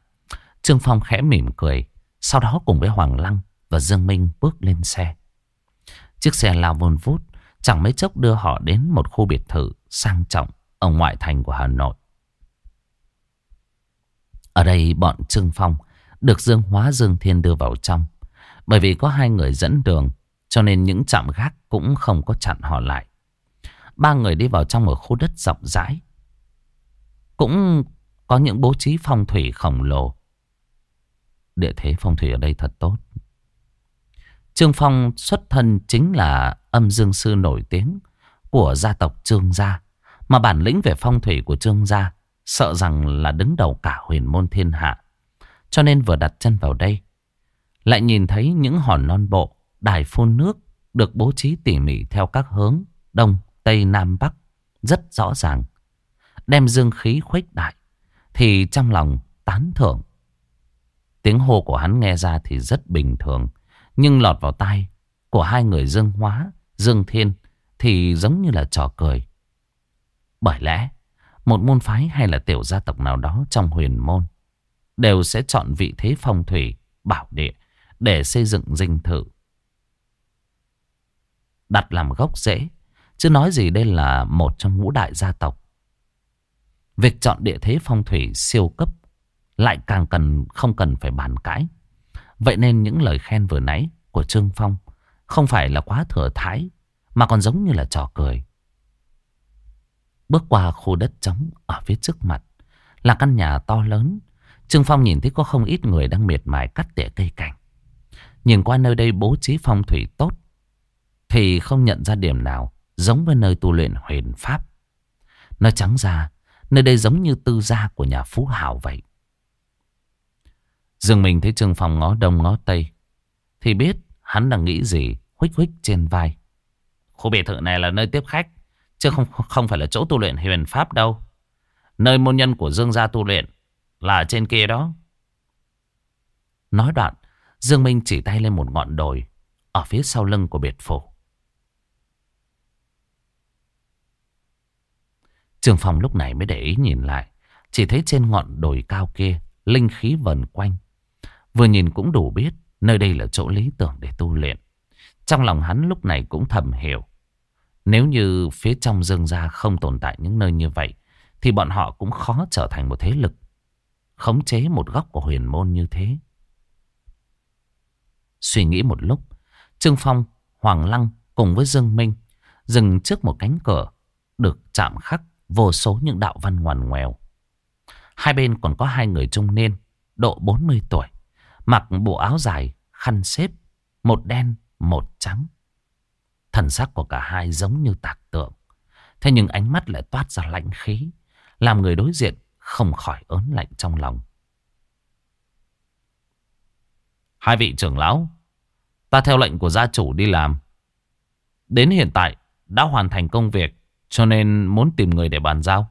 Trương Phong khẽ mỉm cười. Sau đó cùng với Hoàng Lăng và Dương Minh bước lên xe. Chiếc xe lao vun vút. Chẳng mấy chốc đưa họ đến một khu biệt thự sang trọng ở ngoại thành của Hà Nội. Ở đây bọn Trương Phong được Dương Hóa Dương Thiên đưa vào trong. Bởi vì có hai người dẫn đường cho nên những trạm gác cũng không có chặn họ lại. Ba người đi vào trong một khu đất rộng rãi. Cũng có những bố trí phong thủy khổng lồ. Địa thế phong thủy ở đây thật tốt. Trương Phong xuất thân chính là âm dương sư nổi tiếng của gia tộc Trương Gia. Mà bản lĩnh về phong thủy của Trương Gia sợ rằng là đứng đầu cả huyền môn thiên hạ. Cho nên vừa đặt chân vào đây, lại nhìn thấy những hòn non bộ, đài phun nước được bố trí tỉ mỉ theo các hướng Đông, Tây, Nam, Bắc rất rõ ràng. Đem dương khí khuếch đại thì trong lòng tán thưởng. Tiếng hô của hắn nghe ra thì rất bình thường. Nhưng lọt vào tai của hai người Dương Hóa, Dương Thiên thì giống như là trò cười. Bởi lẽ, một môn phái hay là tiểu gia tộc nào đó trong huyền môn đều sẽ chọn vị thế phong thủy, bảo địa để xây dựng dinh thự. Đặt làm gốc rễ, chứ nói gì đây là một trong ngũ đại gia tộc. Việc chọn địa thế phong thủy siêu cấp lại càng cần không cần phải bàn cãi. Vậy nên những lời khen vừa nãy của Trương Phong không phải là quá thừa thái mà còn giống như là trò cười. Bước qua khu đất trống ở phía trước mặt là căn nhà to lớn. Trương Phong nhìn thấy có không ít người đang miệt mài cắt tỉa cây cảnh. Nhìn qua nơi đây bố trí phong thủy tốt thì không nhận ra điểm nào giống với nơi tu luyện huyền pháp. Nói trắng ra, nơi đây giống như tư gia của nhà Phú Hảo vậy. Dương mình thấy Trương Phong ngó đông ngó tây thì biết hắn đang nghĩ gì huých huých trên vai. Khu biệt thự này là nơi tiếp khách chứ không không phải là chỗ tu luyện huyền pháp đâu. Nơi môn nhân của Dương gia tu luyện là trên kia đó. Nói đoạn, Dương Minh chỉ tay lên một ngọn đồi ở phía sau lưng của biệt phủ. Trường Phong lúc này mới để ý nhìn lại. Chỉ thấy trên ngọn đồi cao kia, linh khí vần quanh. Vừa nhìn cũng đủ biết, nơi đây là chỗ lý tưởng để tu luyện. Trong lòng hắn lúc này cũng thầm hiểu. Nếu như phía trong dương gia không tồn tại những nơi như vậy, thì bọn họ cũng khó trở thành một thế lực. Khống chế một góc của huyền môn như thế. Suy nghĩ một lúc, Trương Phong, Hoàng Lăng cùng với Dương Minh dừng trước một cánh cửa được chạm khắc vô số những đạo văn ngoằn ngoèo. Hai bên còn có hai người trung niên, độ 40 tuổi, mặc bộ áo dài, khăn xếp, một đen, một trắng. Thần sắc của cả hai giống như tạc tượng. Thế nhưng ánh mắt lại toát ra lạnh khí, làm người đối diện không khỏi ớn lạnh trong lòng. Hai vị trưởng lão, ta theo lệnh của gia chủ đi làm. Đến hiện tại đã hoàn thành công việc cho nên muốn tìm người để bàn giao.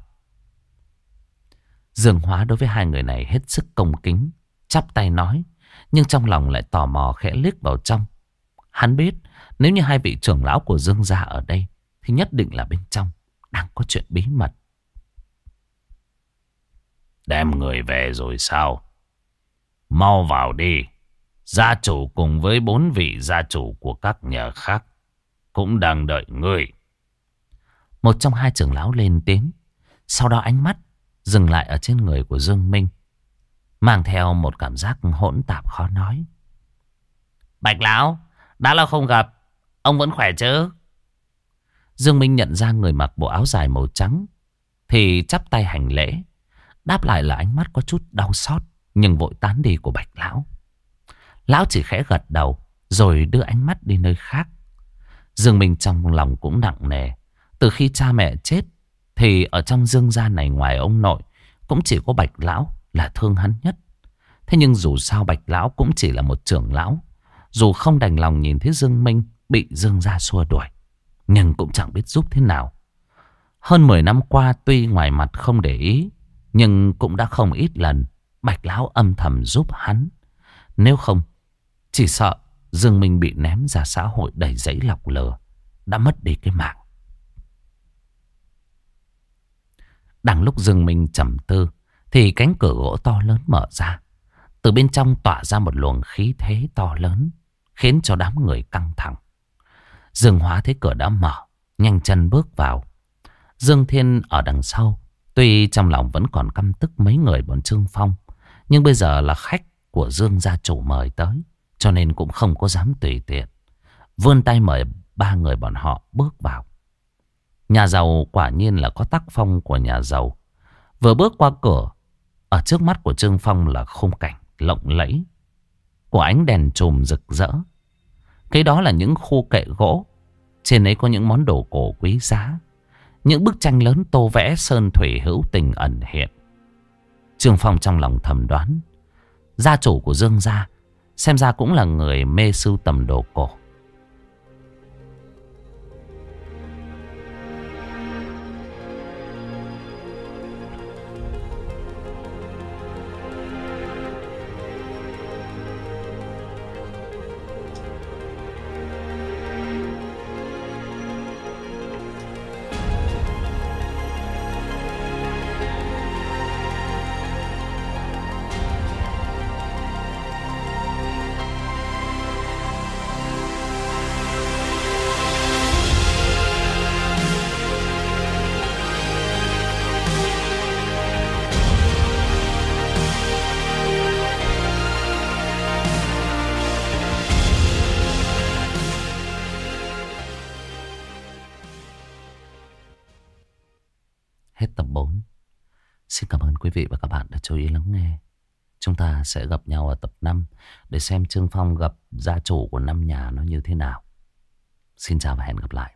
Dương Hóa đối với hai người này hết sức công kính, chắp tay nói, nhưng trong lòng lại tò mò khẽ liếc vào trong. Hắn biết nếu như hai vị trưởng lão của Dương gia ở đây thì nhất định là bên trong đang có chuyện bí mật. Đem người về rồi sao? Mau vào đi. Gia chủ cùng với bốn vị gia chủ của các nhà khác cũng đang đợi ngươi. Một trong hai trưởng lão lên tiếng. Sau đó ánh mắt dừng lại ở trên người của Dương Minh. Mang theo một cảm giác hỗn tạp khó nói. Bạch lão, đã lâu không gặp, ông vẫn khỏe chứ? Dương Minh nhận ra người mặc bộ áo dài màu trắng. Thì chắp tay hành lễ. Đáp lại là ánh mắt có chút đau xót. Nhưng vội tán đi của bạch lão. Lão chỉ khẽ gật đầu. Rồi đưa ánh mắt đi nơi khác. Dương Minh trong lòng cũng nặng nề. Từ khi cha mẹ chết. Thì ở trong dương gia này ngoài ông nội. Cũng chỉ có bạch lão là thương hắn nhất. Thế nhưng dù sao bạch lão cũng chỉ là một trưởng lão. Dù không đành lòng nhìn thấy Dương Minh bị Dương gia xua đuổi. Nhưng cũng chẳng biết giúp thế nào. Hơn 10 năm qua tuy ngoài mặt không để ý. Nhưng cũng đã không ít lần Bạch Lão âm thầm giúp hắn. Nếu không, chỉ sợ Dương Minh bị ném ra xã hội đầy giấy lọc lừa. Đã mất đi cái mạng. Đang lúc Dương Minh trầm tư thì cánh cửa gỗ to lớn mở ra. Từ bên trong tỏa ra một luồng khí thế to lớn khiến cho đám người căng thẳng. Dương Hóa thấy cửa đã mở, nhanh chân bước vào. Dương Thiên ở đằng sau, tuy trong lòng vẫn còn căm tức mấy người bọn Trương Phong, nhưng bây giờ là khách của Dương gia chủ mời tới, cho nên cũng không có dám tùy tiện. Vươn tay mời ba người bọn họ bước vào. Nhà giàu quả nhiên là có tác phong của nhà giàu. Vừa bước qua cửa, ở trước mắt của Trương Phong là khung cảnh lộng lẫy, của ánh đèn trùm rực rỡ. Cái đó là những khu kệ gỗ, trên ấy có những món đồ cổ quý giá. Những bức tranh lớn tô vẽ sơn thủy hữu tình ẩn hiện. Trương Phong trong lòng thầm đoán. Gia chủ của Dương Gia xem ra cũng là người mê sưu tầm đồ cổ. Chú ý lắng nghe. Chúng ta sẽ gặp nhau ở tập 5 để xem Trương Phong gặp gia chủ của năm nhà nó như thế nào. Xin chào và hẹn gặp lại.